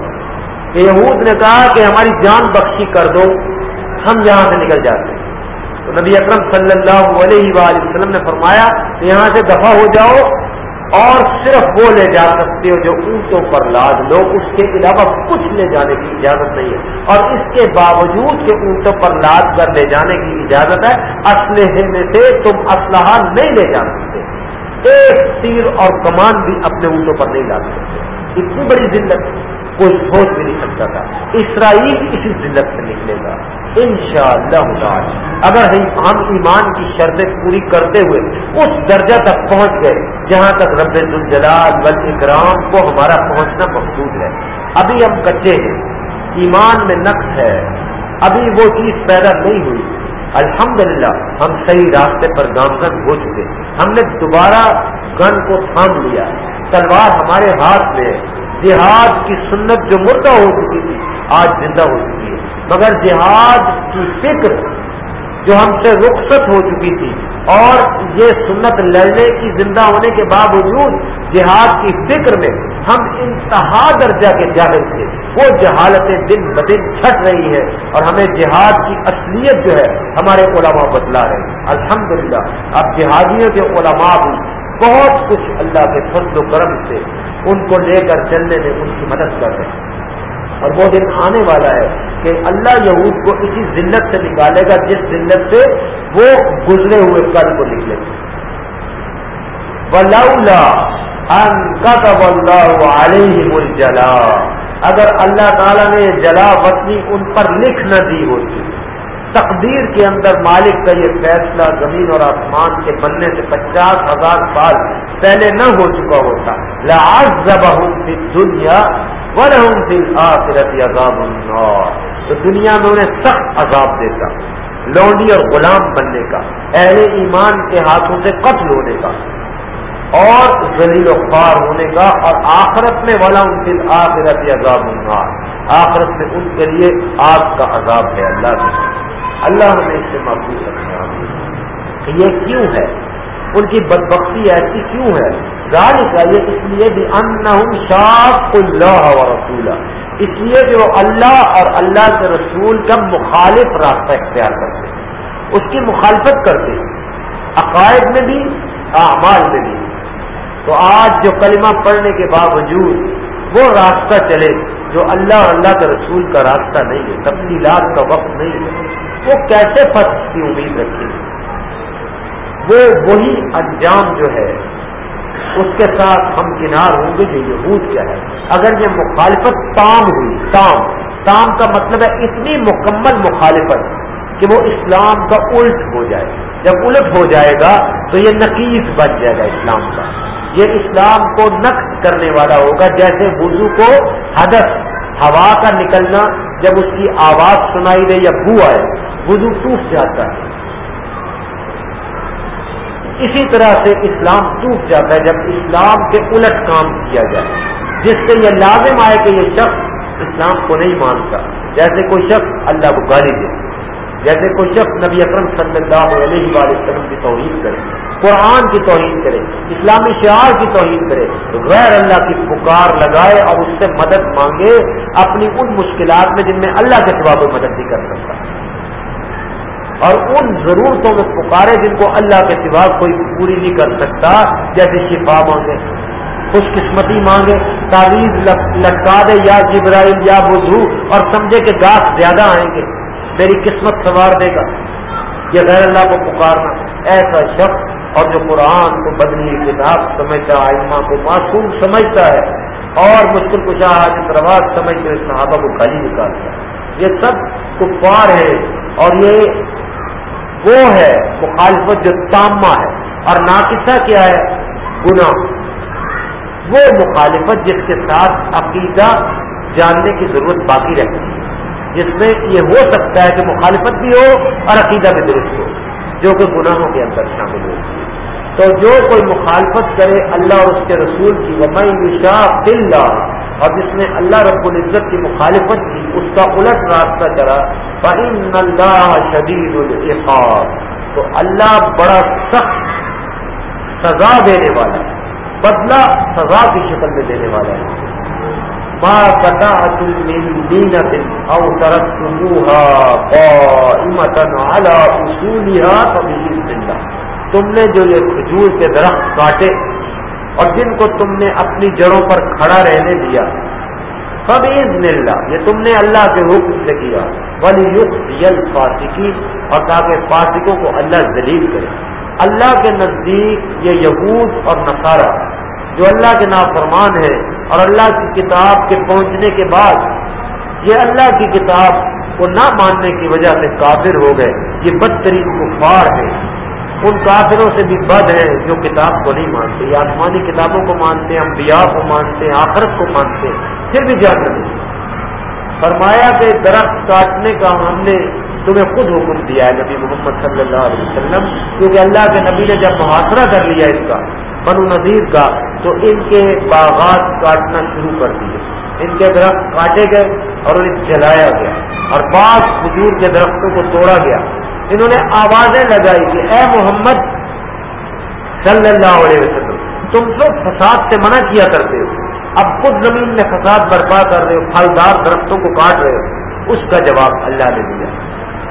کہ یہود نے کہا کہ ہماری جان بخشی کر دو، ہم یہاں سے نکل جاتے ہیں۔ تو نبی اکرم صلی اللہ علیہ وآلہ وسلم نے فرمایا کہ یہاں سے دفاع ہو جاؤ اور صرف وہ لے جا سکتے ہو جو اونٹوں پر لاد لو، اس کے علاوہ کچھ لے جانے کی اجازت نہیں ہے۔ اور اس کے باوجود کہ اونٹوں پر لاد کر لے جانے کی اجازت ہے اسلحے میں سے تم اسلحہ نہیں لے جا سکتے۔ ایک تیر اور کمان بھی اپنے اونٹوں پر نہیں ڈال سکتے اتنی بڑی ذلت کوئی سوچ بھی نہیں سکتا تھا۔ اسرائیل اسی ذلت سے نکلے گا۔ ان شاء اللہ اگر ہم ایمان کی شرطیں پوری کرتے ہوئے اس درجہ تک پہنچ گئے جہاں تک رب الجلال بل اکرام کو ہمارا پہنچنا محدود ہے۔ ابھی ہم کچے ہیں، ایمان میں نقص ہے۔ ابھی وہ چیز پیدا نہیں ہوئی۔ الحمدللہ، ہم صحیح راستے پر گامزن ہو چکے ہم نے دوبارہ گن کو تھام لیا۔ تلوار ہمارے ہاتھ میں، جہاد کی سنت جو مردہ ہو چکی تھی، آج زندہ ہو چکی ہے۔ مگر جہاد کی فکر جو ہم سے رخصت ہو چکی تھی، اور یہ سنت لڑنے کی زندہ ہونے کے باوجود جہاد کی فکر میں ہم انتہا درجہ کے جاہل تھے۔ وہ جہالتیں دن بدن چھٹ رہی ہے اور ہمیں جہاد کی اصلیت جو ہے ہمارے علماء بدلا ہے۔ الحمدللہ، اب جہادیوں کے علماء بھی بہت کچھ اللہ کے فضل و کرم سے ان کو لے کر چلنے میں ان کی مدد کر رہے ہیں۔ اور وہ دن آنے والا ہے کہ اللہ یہود کو اسی ذلت سے نکالے گا جس ذلت سے وہ گزرے ہوئے کل کو نکلے۔ بلولا جلا اگر اللہ تعالیٰ نے جلا وطنی ان پر لکھ نہ دی ہوتی، تقدیر کے اندر مالک کا یہ فیصلہ زمین اور آسمان کے بننے سے پچاس ہزار سال پہلے نہ ہو چکا ہوتا۔ لاز دنیا آخرت عذاب النار۔ تو دنیا میں انہیں سخت عذاب دیتا، لونڈی اور غلام بننے کا، اہل ایمان کے ہاتھوں سے قتل ہونے کا۔ اور ذلیل و خوار ہونے کا اور آخرت میں والا ان دل آخرت عذاب النار۔ آخرت میں ان کے لیے آگ کا عذاب ہے۔ اللہ کے اللہ نے اس سے محفوظ رکھا یہ کیوں ہے؟ ان کی بدبختی ایسی کیوں ہے؟ ذالک یہ اس لیے بھی ان شاق اللہ و رسولہ۔ اس لیے کہ وہ اللہ اور اللہ کے رسول کا مخالف راستہ اختیار کرتے ہیں۔ اس کی مخالفت کرتے ہیں۔ عقائد میں بھی، اعمال میں بھی۔ تو آج جو کلمہ پڑھنے کے باوجود وہ راستہ چلے جو اللہ اور اللہ کے رسول کا راستہ نہیں ہے، تفصیلات کا وقت نہیں ہے۔ وہ کیسے فرق کی امید رکھے وہ وہی انجام جو ہے، اس کے ساتھ ہم کنار ہوں گے جو یہود کیا ہے۔ اگر یہ مخالفت تام ہوئی، تام تام کا مطلب ہے اتنی مکمل مخالفت کہ وہ اسلام کا الٹ ہو جائے۔ جب الٹ ہو جائے گا تو یہ نقیز بن جائے گا اسلام کا۔ یہ اسلام کو نقص کرنے والا ہوگا، جیسے وضو کو حدث ہوا کا نکلنا جب اس کی آواز سنائی دے یا بو آئے، وضو ٹوٹ جاتا ہے۔ اسی طرح سے اسلام ٹوٹ جاتا ہے جب اسلام کے الٹ کام کیا جائے۔ جس سے یہ لازم آئے کہ یہ شخص اسلام کو نہیں مانتا۔ جیسے کوئی شخص اللہ کو گالی دے۔ جیسے کوئی شخص نبی اکرم صلی اللہ علیہ وسلم کی توہین کرے۔ قرآن کی توہین کرے، اسلامی شعار کی توہین کرے غیر اللہ کی پکار لگائے اور اس سے مدد مانگے اپنی ان مشکلات میں جن میں اللہ کے سوا کوئی مدد نہیں کر سکتا۔ اور ان ضرورتوں میں پکارے جن کو اللہ کے سوا کوئی پوری نہیں کر سکتا، جیسے شفا مانگے خوش قسمتی مانگے تعویذ لٹکا دے، یا جبرائیل، یا بزو اور سمجھے کہ گاس زیادہ آئیں گے، میری قسمت سوار دے گا، یہ غیر اللہ کو پکارنا، ایسا شخص اور جو قرآن کو بدلی کتاب سمجھتا ہے کو معصوم سمجھتا ہے، اور مشکل کشا حاجت رواج سمجھ کر صحابہ کو گالی نکالتا ہے۔ یہ سب کفار ہے اور یہ وہ ہے، مخالفت جو تامہ ہے۔ اور ناقصہ کیا ہے؟ گناہ۔ وہ مخالفت جس کے ساتھ عقیدہ جاننے کی ضرورت باقی رہتی ہے۔ جس میں یہ ہو سکتا ہے کہ مخالفت بھی ہو اور عقیدہ بھی درست ہو۔ جو کہ گناہوں کے اندر شامل ہو تو جو کوئی مخالفت کرے اللہ اور اس کے رسول کی ومئی شاہ اللہ اور جس نے اللہ رب العزت کی مخالفت کی، اس کا الٹ راستہ چلا، فَإِنَّ اللَّهَ شَدِيدُ الْعِقَابِ۔ تو اللہ بڑا سخت سزا دینے والا ہے، بدلہ سزا کی شکل میں دینے والا ہے۔ ما قطعت من او ترکتموها قائمتا على اصولها فبإذن الله. تم نے جو یہ کھجور کے درخت کاٹے اور جن کو تم نے اپنی جڑوں پر کھڑا رہنے دیا سب اللہ یہ تم نے اللہ کے حکم سے کیا بلی یل فاسقی اور تاکہ فاسقوں کو اللہ ذلیل کرے۔ اللہ کے نزدیک یہ یہود اور نصارہ، جو اللہ کے نافرمان ہے اور اللہ کی کتاب کے پہنچنے کے بعد یہ اللہ کی کتاب کو نہ ماننے کی وجہ سے کافر ہو گئے۔ یہ بدترین کفار ہے ان کافروں سے بھی بد ہیں جو کتاب کو نہیں مانتے۔ یا آسمانی کتابوں کو مانتے ہیں انبیاء کو مانتے ہیں آخرت کو مانتے ہیں پھر بھی جان نہیں۔ فرمایا کہ درخت کاٹنے کا ہم نے تمہیں خود حکم دیا ہے نبی محمد صلی اللہ علیہ وسلم، کیونکہ اللہ کے نبی نے جب محاصرہ کر لیا اس کا بنو نذیر کا، تو ان کے باغات کاٹنا شروع کر دیے۔ ان کے درخت کاٹے گئے اور انہیں جلایا گیا۔ اور بعض کھجور کے درختوں کو توڑا گیا۔ انہوں نے آوازیں لگائی کہ اے محمد صلی اللہ علیہ وسلم، تم تو فساد سے منع کیا کرتے ہو، اب خود زمین میں فساد برپا کر رہے ہو، پھلدار درختوں کو کاٹ رہے ہو۔ اس کا جواب اللہ نے دیا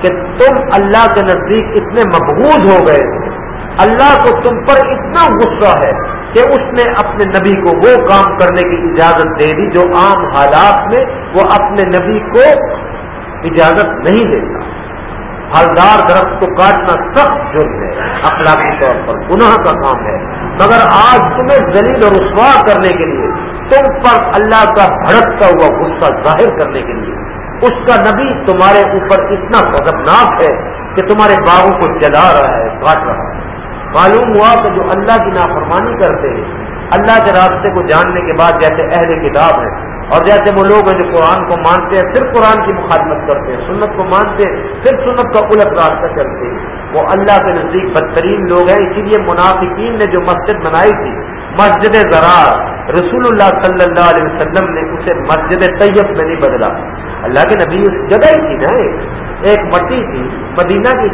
کہ تم اللہ کے نزدیک اتنے مقبوض ہو گئے اللہ کو تم پر اتنا غصہ ہے کہ اس نے اپنے نبی کو وہ کام کرنے کی اجازت دے دی جو عام حالات میں وہ اپنے نبی کو اجازت نہیں دیتا۔ پھلدار درخت کو کاٹنا سخت جرم ہے، اخلاقی طور پر گناہ کا کام ہے۔ مگر آج تمہیں زلیل اور رسوا کرنے کے لیے، تم پر اللہ کا بھڑکتا ہوا غصہ ظاہر کرنے کے لیے۔ اس کا نبی تمہارے اوپر اتنا خطرناک ہے کہ تمہارے باغوں کو جلا رہا ہے، کاٹ رہا ہے۔ معلوم ہوا کہ جو اللہ کی نافرمانی کرتے ہیں، اللہ کے راستے کو جاننے کے بعد جیسے اہل کتاب ہے اور جیسے وہ لوگ ہیں جو قرآن کو مانتے ہیں پھر قرآن کی مخالفت کرتے ہیں، سنت کو مانتے ہیں پھر سنت کا الٹ راستہ چلتے ہیں۔ وہ اللہ کے نزدیک بدترین لوگ ہیں، اسی لیے منافقین نے جو مسجد بنائی تھی، مسجد زرار رسول اللہ صلی اللہ علیہ وسلم نے اسے مسجد طیب میں نہیں بدلا۔ اللہ کے نبی اس جگہ ہی تھی نا، ایک مٹی تھی، مدینہ کی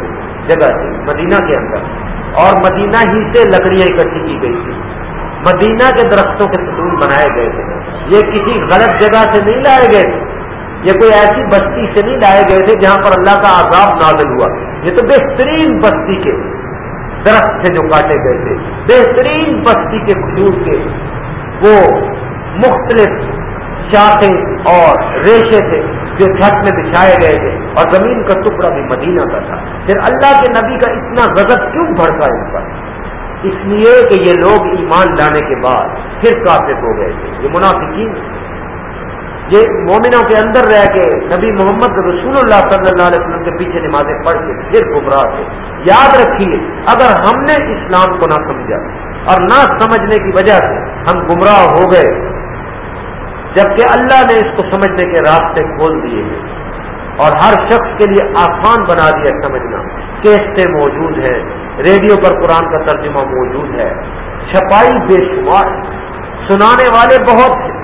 جگہ تھی، مدینہ کے اندر۔ اور مدینہ ہی سے لکڑیاں اکٹھی کی گئی تھی مدینہ کے درختوں کے ستون بنائے گئے تھے۔ یہ کسی غلط جگہ سے نہیں لائے گئے تھے۔ یہ کوئی ایسی بستی سے نہیں لائے گئے تھے جہاں پر اللہ کا عذاب نازل ہوا۔ یہ تو بہترین بستی کے درخت تھے جو کاٹے گئے تھے۔ بہترین بستی کے کھجور کے وہ مختلف شاخیں اور ریشے تھے۔ جو چھت میں بچھائے گئے تھے اور زمین کا ٹکڑا بھی مدینہ کا تھا۔ پھر اللہ کے نبی کا اتنا غضب کیوں بڑھتا ان پر؟ اس لیے کہ یہ لوگ ایمان لانے کے بعد پھر کافر ہو گئے تھے۔ یہ منافقین یہ مومنوں کے اندر رہ کے نبی محمد رسول اللہ صلی اللہ علیہ وسلم کے پیچھے نمازیں پڑھ کے پھر گمراہ تھے۔ یاد رکھیے، اگر ہم نے اسلام کو نہ سمجھا اور نہ سمجھنے کی وجہ سے ہم گمراہ ہو گئے جبکہ اللہ نے اس کو سمجھنے کے راستے کھول دیے ہیں اور ہر شخص کے لیے آسان بنا دیا سمجھنا کیسٹیں موجود ہیں، ریڈیو پر قرآن کا ترجمہ موجود ہے، چھپائی بے شمار سنانے والے بہت ہیں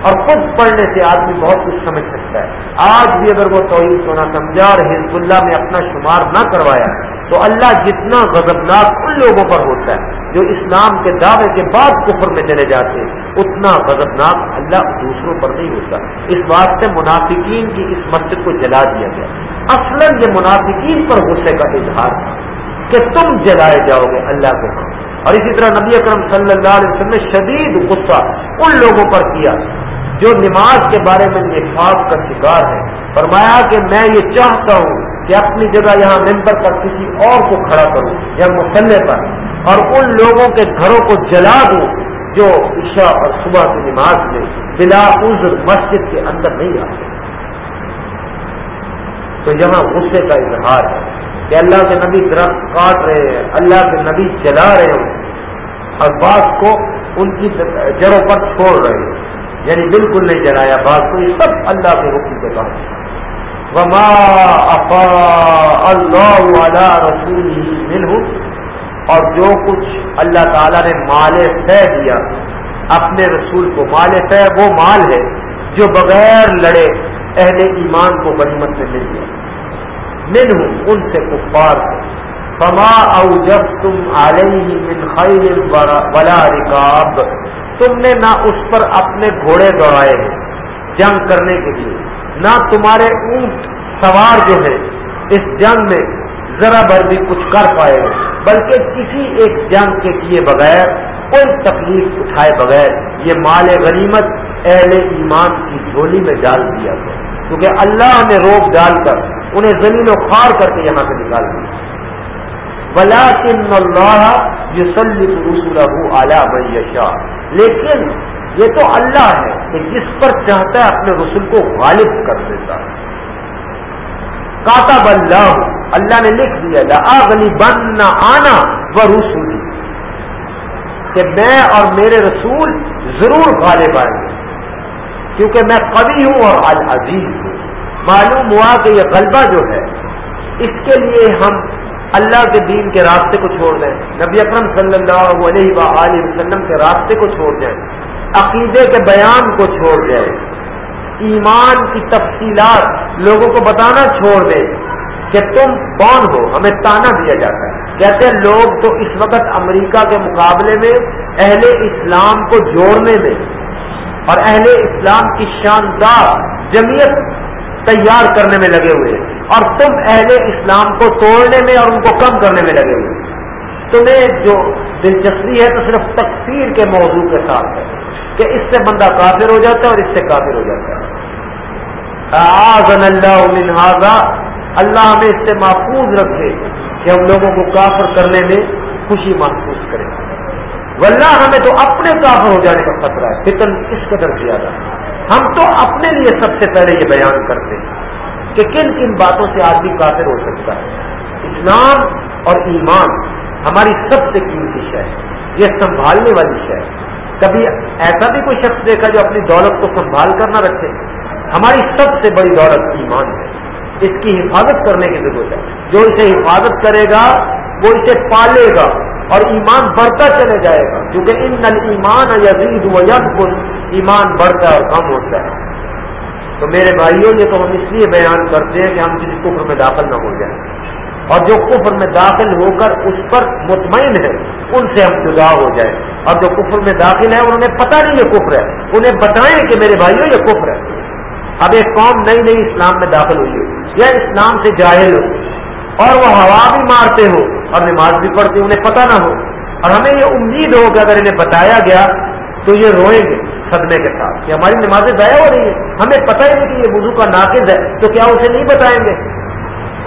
اور خود پڑھنے سے آدمی بہت کچھ سمجھ سکتا ہے۔ آج بھی اگر وہ توحید سونا سمجھا اور حزب اللہ میں اپنا شمار نہ کروایا تو اللہ جتنا غضبناک ان لوگوں پر ہوتا ہے۔ جو اسلام کے دعوے کے بعد کفر میں چلے جاتے، اتنا غضبناک اللہ دوسروں پر نہیں ہوتا۔ اس بات سے منافقین کی اس مسجد کو جلا دیا گیا۔ اصل یہ منافقین پر غصے کا اظہار تھا کہ تم جلائے جاؤ گے اللہ کے ہاں۔ اور اسی طرح نبی اکرم صلی اللہ علیہ وسلم نے شدید غصہ ان لوگوں پر کیا جو نماز کے بارے میں نفاق کا شکار ہے فرمایا کہ میں یہ چاہتا ہوں کہ اپنی جگہ یہاں ممبر پر کسی اور کو کھڑا کروں یا مسلح پر۔ اور ان لوگوں کے گھروں کو جلا دوں جو عشاء اور صبح کی نماز میں بلا عذر مسجد کے اندر نہیں آتے۔ تو یہاں غصے کا اظہار ہے کہ اللہ کے نبی درخت کاٹ رہے ہیں، اللہ کے نبی جلا رہے ہوں اور بعض کو ان کی جڑوں پر چھوڑ رہے ہیں۔ یعنی بالکل نہیں جلایا بات کو یہ سب اللہ کے حکم کے کام وما افا اللہ رسول مل اور جو کچھ اللہ تعالیٰ نے مال طے دیا اپنے رسول کو مال طے، وہ مال ہے جو بغیر لڑے اہل ایمان کو غنیمت میں مل گیا۔ من ہوں ان سے کفار ہے فما او جب تم علیہ من خیر ولا رکاب تم نے نہ اس پر اپنے گھوڑے دوڑائے ہیں جنگ کرنے کے لیے، نہ تمہارے اونٹ سوار جو ہے اس جنگ میں ذرا بھر بھی کچھ کر پائے، بلکہ کسی ایک جنگ کے کیے بغیر، کوئی تکلیف اٹھائے بغیر یہ مال غنیمت اہل ایمان کی جھولی میں ڈال دیا گیا۔ کیونکہ اللہ نے روک ڈال کر انہیں زمین و خار کر کے یہاں سے نکال دیا۔ بلا کن اللہ رسول اعلیٰ یشا لیکن یہ تو اللہ ہے کہ جس پر چاہتا ہے اپنے رسول کو غالب کر دیتا ہے۔ کاتا اللہ اللہ نے لکھ دیا اگلی بن نہ آنا وہ رسولی۔ کہ میں اور میرے رسول ضرور غالب آئیں گے۔ کیونکہ میں قوی ہوں اور العزیز ہوں۔ معلوم ہوا کہ یہ غلبہ جو ہے، اس کے لیے ہم اللہ کے دین کے راستے کو چھوڑ دیں۔ نبی اکرم صلی اللہ علیہ وآلہ وسلم کے راستے کو چھوڑ دیں۔ عقیدے کے بیان کو چھوڑ جائے ایمان کی تفصیلات لوگوں کو بتانا چھوڑ دیں۔ کہ تم کون ہو؟ ہمیں تانا دیا جاتا ہے۔ کہتے ہیں لوگ تو اس وقت امریکہ کے مقابلے میں، اہل اسلام کو جوڑنے میں اور اہل اسلام کی شاندار جمعیت تیار کرنے میں لگے ہوئے ہیں۔ اور تم اہل اسلام کو توڑنے میں اور ان کو کم کرنے میں لگے ہوئے تمہیں جو دلچسپی ہے تو صرف تقسیر کے موضوع کے ساتھ ہے کہ اس سے بندہ کافر ہو جاتا ہے اور اس سے کافر ہو جاتا ہے۔ اللہ اللہ ہمیں اس سے محفوظ رکھے کہ ہم لوگوں کو کافر کرنے میں خوشی محسوس کریں ولہ ہمیں تو اپنے کافر ہو جانے کا خطرہ ہے، فتن کس قدر زیادہ ہم تو اپنے لیے سب سے پہلے یہ بیان کرتے ہیں کہ کن کن باتوں سے آدمی کافر ہو سکتا ہے۔ اسلام اور ایمان ہماری سب سے قیمتی شے ہے، یہ سنبھالنے والی شے ہے۔ کبھی ایسا بھی کوئی شخص دیکھا جو اپنی دولت کو سنبھال کر نہ رکھے۔ ہماری سب سے بڑی دولت ایمان ہے۔ اس کی حفاظت کرنے کی ضرورت ہے۔ جو اسے حفاظت کرے گا، وہ اسے پالے گا اور ایمان بڑھتا چلے جائے گا۔ کیونکہ ان نل ایمان یزید و یب ایمان بڑھتا ہے اور کم ہوتا ہے۔ تو میرے بھائیوں، یہ تو ہم اس لیے بیان کرتے ہیں کہ ہم کسی کفر میں داخل نہ ہو جائیں۔ اور جو کفر میں داخل ہو کر اس پر مطمئن ہے، ان سے ہم جدا ہو جائیں۔ اور جو کفر میں داخل ہے انہیں پتہ نہیں یہ کفر ہے۔ انہیں بتائیں کہ میرے بھائیوں، یہ کفر ہے۔ اب ایک قوم نئی نئی اسلام میں داخل ہوئی ہو یا اسلام سے جاہل ہو اور وہ ہوا بھی مارتے ہو اور نماز بھی پڑھتے انہیں پتہ نہ ہو۔ اور ہمیں یہ امید ہو کہ اگر انہیں بتایا گیا تو یہ روئیں گے صدمے کے ساتھ کہ ہماری نمازیں ضائع ہو رہی ہیں۔ ہمیں پتہ ہی نہیں کہ یہ وضو کا ناقد ہے، تو کیا اسے نہیں بتائیں گے؟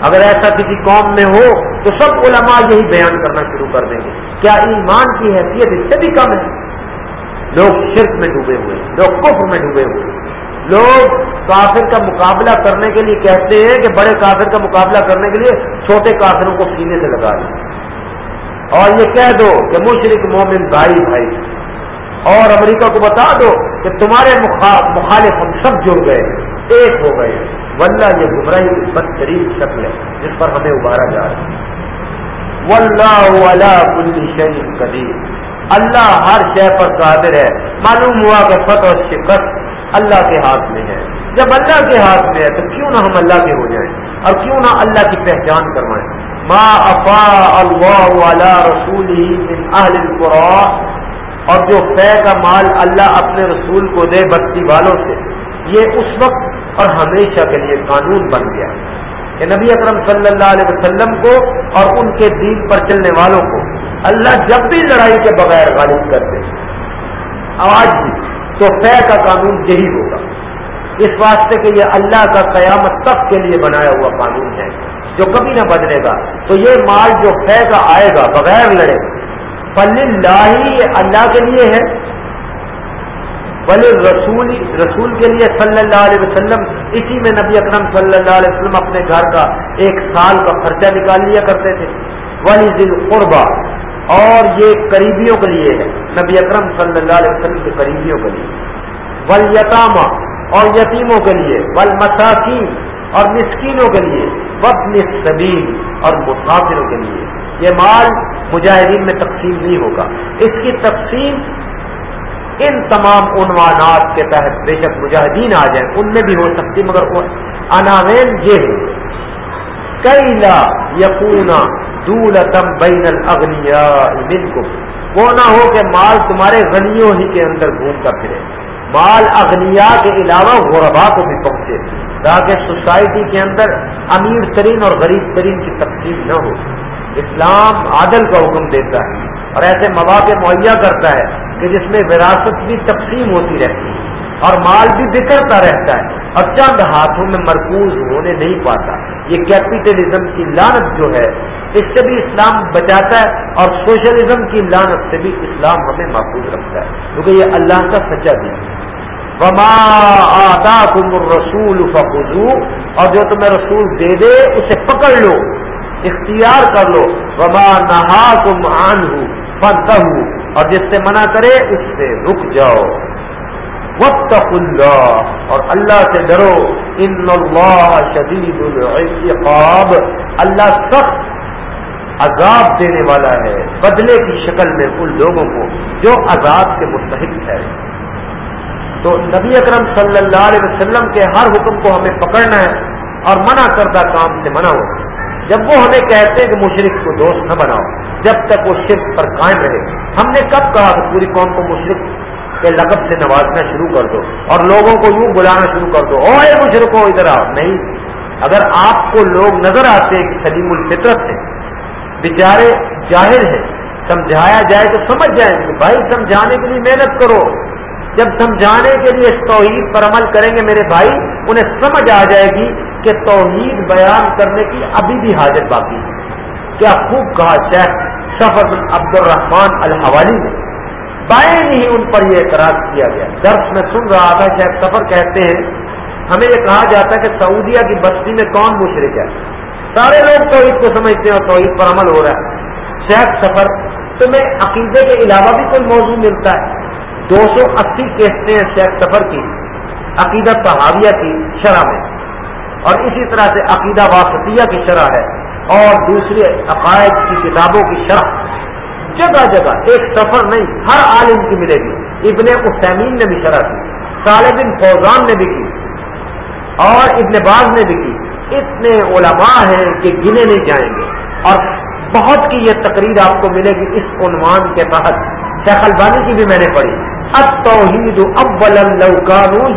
اگر ایسا کسی قوم میں ہو تو سب علماء یہی بیان کرنا شروع کر دیں گے۔ کیا ایمان کی حیثیت اس سے بھی کم ہے؟ لوگ شرک میں ڈوبے ہوئے، لوگ کفر میں ڈوبے ہوئے۔ لوگ کافر کا مقابلہ کرنے کے لیے کہتے ہیں کہ بڑے کافر کا مقابلہ کرنے کے لیے چھوٹے کافروں کو سینے سے لگا دیں۔ اور یہ کہہ دو کہ مشرق مومن بھائی بھائی، اور امریکہ کو بتا دو کہ تمہارے مخالف ہم سب جڑ گئے ایک ہو گئے ولہ یہ گمراہی کی بدترین شکل ہے، جس پر ہمیں ابارا جا رہا ہے۔ ولہ کل شہید قدیم اللہ ہر شے پر قادر ہے۔ معلوم ہوا کہ فتح و شکست اللہ کے ہاتھ میں ہے۔ جب اللہ کے ہاتھ میں ہے تو کیوں نہ ہم اللہ کے ہو جائیں اور کیوں نہ اللہ کی پہچان کروائیں ما افا اللہ رسول ہی اہل القرآن اور جو فے کا مال اللہ اپنے رسول کو دے بستی والوں سے، یہ اس وقت اور ہمیشہ کے لیے قانون بن گیا۔ کہ نبی اکرم صلی اللہ علیہ وسلم کو اور ان کے دین پر چلنے والوں کو اللہ جب بھی لڑائی کے بغیر غالب کرتے۔ آج بھی تو طے کا قانون یہی ہوگا۔ اس واسطے کہ یہ اللہ کا قیامت تک کے لیے بنایا ہوا قانون ہے۔ جو کبھی نہ بدلے گا۔ تو یہ مال جو فے کا آئے گا، بغیر لڑے۔ پل لاہی یہ اللہ کے لیے ہے۔ بل رسول رسول کے لیے صلی اللہ علیہ وسلم۔ اسی میں نبی اکرم صلی اللہ علیہ وسلم اپنے گھر کا ایک سال کا خرچہ نکال لیا کرتے تھے۔ ولی دل قربا اور یہ قریبیوں کے لیے ہے، نبی اکرم صلی اللہ علیہ وسلم کے قریبیوں کے لیے۔ ول یتامہ اور یتیموں کے لیے۔ ول مساکین اور مسکینوں کے لیے۔ وطن صبین اور مسافروں کے لیے۔ یہ مال مجاہدین میں تقسیم نہیں ہوگا۔ اس کی تقسیم ان تمام عنوانات کے تحت بے شک مجاہدین آ جائیں، ان میں بھی ہو سکتی، مگر اناوین یہ ہے کئی لا یقونا دولتم بین الاغنیاء منکم وہ نہ ہو کہ مال تمہارے غنیوں ہی کے اندر گھومتا پھرے۔ مال اغنیا کے علاوہ غربا کو بھی پہنچے۔ تاکہ سوسائٹی کے اندر امیر ترین اور غریب ترین کی تقسیم نہ ہو۔ اسلام عادل کا حکم دیتا ہے اور ایسے مواقع مہیا کرتا ہے کہ جس میں وراثت بھی تقسیم ہوتی رہتی ہے۔ اور مال بھی بکھرتا رہتا ہے اور چند ہاتھوں میں مرکوز ہونے نہیں پاتا۔ یہ کیپیٹلزم کی لانت جو ہے، اس سے بھی اسلام بچاتا ہے اور سوشلزم کی لانت سے بھی اسلام ہمیں محفوظ رکھتا ہے۔ کیونکہ یہ اللہ کا سچا دین وما آتا تم رسول اور جو تمہیں رسول دے دے، اسے پکڑ لو، اختیار کر لو۔ وما نہا تم آن ہوں اور جس سے منع کرے، اس سے رک جاؤ۔ وقت اللہ، اور اللہ سے ڈرو، ان اللہ شدید العقاب، اللہ سخت عذاب دینے والا ہے، بدلے کی شکل میں ان لوگوں کو جو عذاب کے مستحق ہے۔ تو نبی اکرم صلی اللہ علیہ وسلم کے ہر حکم کو ہمیں پکڑنا ہے، اور منع کردہ کام سے منع ہو۔ جب وہ ہمیں کہتے ہیں کہ مشرق کو دوست نہ بناؤ، جب تک وہ شرک پر قائم رہے۔ ہم نے کب کہا کہ پوری قوم کو مشرق کے لقب سے نوازنا شروع کر دو اور لوگوں کو یوں بلانا شروع کر دو او مشرق ہو ادھر آؤ۔ نہیں، اگر آپ کو لوگ نظر آتے ہیں کہ سلیم الفطرت ہے، بیچارے جاہر ہیں، سمجھایا جائے تو سمجھ جائیں کہ بھائی سمجھانے کے لیے محنت کرو۔ جب سمجھانے کے لیے اس توحید پر عمل کریں گے میرے بھائی، انہیں سمجھ آ جائے گی کہ توحید بیان کرنے کی ابھی بھی حاجت باقی ہے۔ کیا خوب کہا شیخ شفت عبد الرحمان الحوالی نے۔ بائیں نہیں، ان پر یہ اعتراض کیا گیا۔ درس میں سن رہا تھا، شاید سفر کہتے ہیں، ہمیں یہ کہا جاتا ہے کہ سعودیہ کی بستی میں کون مشرق ہے؟ سارے لوگ توحید کو سمجھتے ہیں اور توحید پر عمل ہو رہا ہے۔ شیخ سفر تمہیں عقیدے کے علاوہ بھی کوئی موضوع ملتا ہے۔ دو سو اسی کیسٹیں ہیں شیخ سفر کی۔ عقیدت صحاویہ کی شرح میں۔ اور اسی طرح سے عقیدہ واسطیہ کی شرح ہے۔ اور دوسرے عقائد کی کتابوں کی شرح۔ جگہ جگہ ایک سفر نہیں، ہر عالم کی ملے گی۔ ابن حسین نے بھی شرح کی طالب فوزان نے بھی کی، اور ابن باز نے بھی کی۔ اتنے علماء ہیں کہ گنے نہیں جائیں گے۔ اور بہت کی یہ تقریر آپ کو ملے گی اس عنوان کے تحت۔ شیخ البانی کی بھی میں نے پڑھی۔ اب توحید اول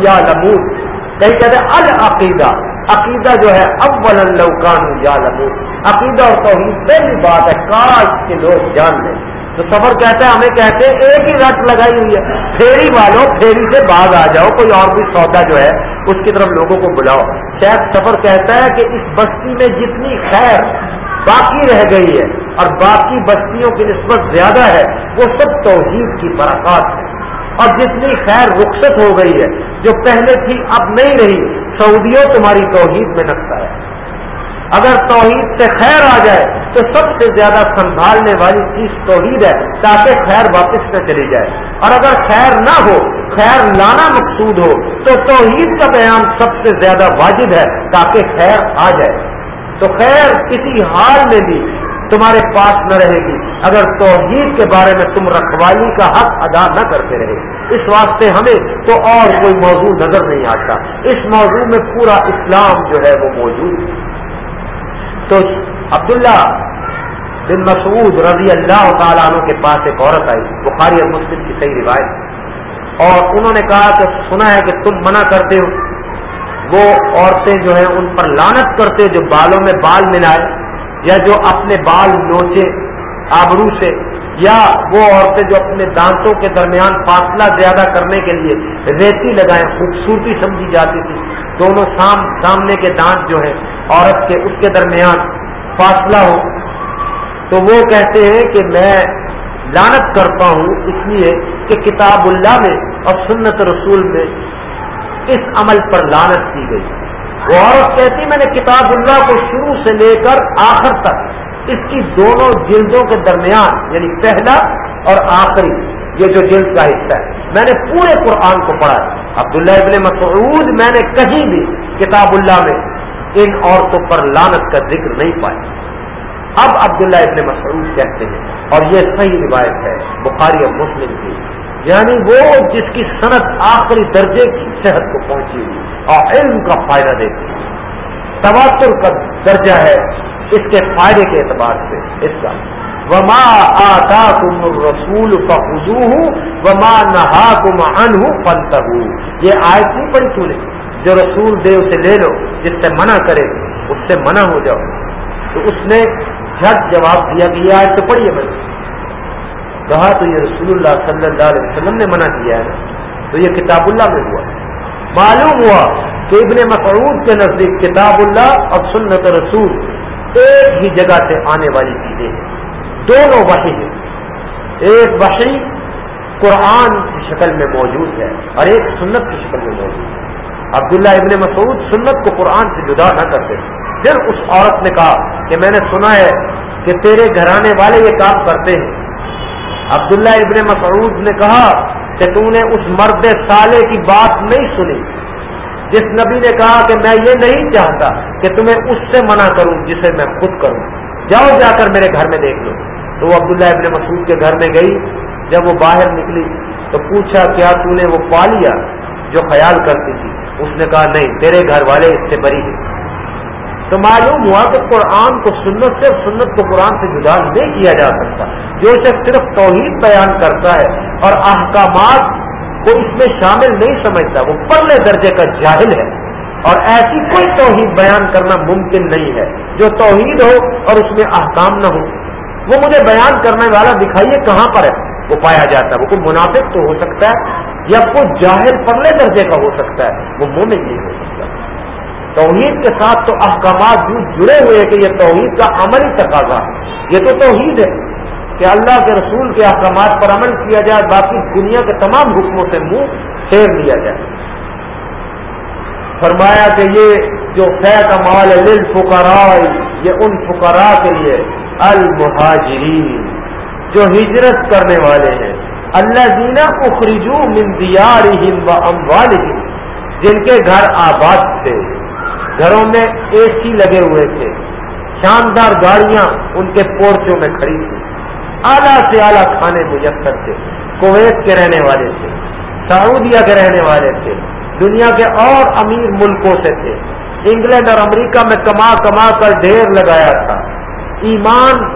یا لمود کہتے ہیں، العقیدہ۔ عقیدہ جو ہے اول اللہ یا لگو عقیدہ اور توحید پہلی بات ہے، کاش کے لوگ جان لیں۔ تو سفر کہتا ہے، ہمیں کہتے ہیں، ایک ہی رٹ لگائی ہوئی ہے۔ پھیری والوں پھیری سے باغ آ جاؤ، کوئی اور بھی سودا جو ہے، اس کی طرف لوگوں کو بلاؤ۔ شاید سفر کہتا ہے کہ اس بستی میں جتنی خیر باقی رہ گئی ہے اور باقی بستیوں کی نسبت زیادہ ہے، وہ سب توحید کی برکات ہے۔ اور جتنی خیر رخصت ہو گئی ہے، جو پہلے تھی، اب نہیں رہی۔ سعودیوں تمہاری توحید میں نقصہ ہے۔ اگر توحید سے خیر آ جائے تو سب سے زیادہ سنبھالنے والی چیز توحید ہے تاکہ خیر واپس نہ چلی جائے۔ اور اگر خیر نہ ہو، خیر لانا مقصود ہو، تو توحید کا بیان سب سے زیادہ واجب ہے تاکہ خیر آ جائے۔ تو خیر کسی حال میں بھی تمہارے پاس نہ رہے گی۔ اگر توحید کے بارے میں تم رکھوالی کا حق ادا نہ کرتے رہے۔ اس واسطے ہمیں تو اور کوئی موضوع نظر نہیں آتا۔ اس موضوع میں پورا اسلام جو ہے وہ موجود ہے۔ تو عبداللہ بن مسعود رضی اللہ تعالیٰ عنہ کے پاس ایک عورت آئی، بخاری اور مسلم کی صحیح روایت۔ اور انہوں نے کہا کہ سنا ہے کہ تم منع کرتے ہو۔ وہ عورتیں جو ہیں ان پر لانت کرتے جو بالوں میں بال ملائے یا جو اپنے بال نوچے، آبرو سے یا وہ عورتیں جو اپنے دانتوں کے درمیان فاصلہ زیادہ کرنے کے لیے ریتی لگائیں، خوبصورتی سمجھی جاتی تھی، دونوں سام، سامنے کے دانت جو ہیں، عورت کے، اس کے درمیان فاصلہ ہو۔ تو وہ کہتے ہیں کہ میں لانت کرتا ہوں اس لیے کہ کتاب اللہ میں اور سنت رسول میں اس عمل پر لانت کی گئی۔ وہ عورت کہتی، میں نے کتاب اللہ کو شروع سے لے کر آخر تک اس کی دونوں جلدوں کے درمیان یعنی پہلا اور آخری، یہ جو جلد کا حصہ ہے۔ میں نے پورے قرآن کو پڑھا عبداللہ ابن مسعود میں نے کہیں بھی کتاب اللہ میں ان عورتوں پر لانت کا ذکر نہیں پایا۔ اب عبداللہ ابن مسعود کہتے ہیں، اور یہ صحیح روایت ہے بخاری اور مسلم کی یعنی وہ جس کی صنعت آخری درجے کی صحت کو پہنچی ہوئی اور علم کا فائدہ دیتی ہے۔ تواتر کا درجہ ہے اس کے فائدے کے اعتبار سے اس کا۔ وما آتا تم رسول کا ہوں وما نہا تم ان ہوں یہ آیت نہیں پڑی تو نے، جو رسول دے اسے لے لو، جس سے منع کرے، اس سے منع ہو جاؤ۔ تو اس نے جھٹ جواب دیا کہ یہ آج تو پڑھی ہے میں کہا تو یہ رسول اللہ صلی اللہ علیہ وسلم نے منع کیا ہے۔ تو یہ کتاب اللہ میں ہوا۔ معلوم ہوا کہ ابن مسعود کے نزدیک کتاب اللہ اور سنت رسول ایک ہی جگہ سے آنے والی چیزیں ہیں۔ دونوں وحی ہیں۔ ایک وحی قرآن کی شکل میں موجود ہے اور ایک سنت کی شکل میں موجود ہے۔ عبداللہ ابن مسعود سنت کو قرآن سے جدا نہ کرتے۔ پھر اس عورت نے کہا کہ میں نے سنا ہے کہ تیرے گھرانے والے یہ کام کرتے ہیں۔ عبداللہ ابن مسعود نے کہا کہ تو نے اس مرد سالے کی بات نہیں سنی۔ جس نبی نے کہا کہ میں یہ نہیں چاہتا کہ تمہیں اس سے منع کروں جسے میں خود کروں۔ جاؤ جا کر میرے گھر میں دیکھ لو۔ تو وہ عبداللہ ابن مسعود کے گھر میں گئی۔ جب وہ باہر نکلی تو پوچھا، کیا تو نے وہ پا لیا جو خیال کرتی تھی؟ اس نے کہا، نہیں، تیرے گھر والے اس سے بری ہیں۔ تو معلوم ہوا کہ قرآن کو سنت سے، سنت کو قرآن سے جدا نہیں کیا جا سکتا۔ جو شخص صرف توحید بیان کرتا ہے اور احکامات کو اس میں شامل نہیں سمجھتا، وہ پرلے درجے کا جاہل ہے۔ اور ایسی کوئی توحید بیان کرنا ممکن نہیں ہے۔ جو توحید ہو اور اس میں احکام نہ ہو وہ مجھے بیان کرنے والا دکھائیے کہاں پر ہے۔ وہ پایا جاتا ہے۔ وہ کوئی منافق تو ہو سکتا ہے یا کوئی جاہل پرلے درجے کا ہو سکتا ہے۔ وہ مومن نہیں ہو سکتا۔ توحید کے ساتھ تو احکامات بھی جڑے ہوئے کہ یہ توحید کا عملی تقاضا ہے۔ یہ تو توحید ہے کہ اللہ کے رسول کے احکامات پر عمل کیا جائے، باقی دنیا کے تمام حکموں سے منہ پھیر لیا جائے۔ فرمایا کہ یہ جو کا مال ہے یہ ان فقراء کے لیے المہاجرین، جو ہجرت کرنے والے ہیں۔ اللہ دینا اخرجو مندیار جن کے گھر آباد تھے۔ گھروں میں اے سی لگے ہوئے تھے۔ شاندار گاڑیاں ان کے پورچوں میں کھڑی تھی اعلیٰ سے اعلیٰ کھانے میسر تھے۔ کویت کے رہنے والے تھے۔ سعودیہ کے رہنے والے تھے۔ دنیا کے اور امیر ملکوں سے تھے۔ انگلینڈ اور امریکہ میں کما کما کر ڈھیر لگایا تھا۔ ایمان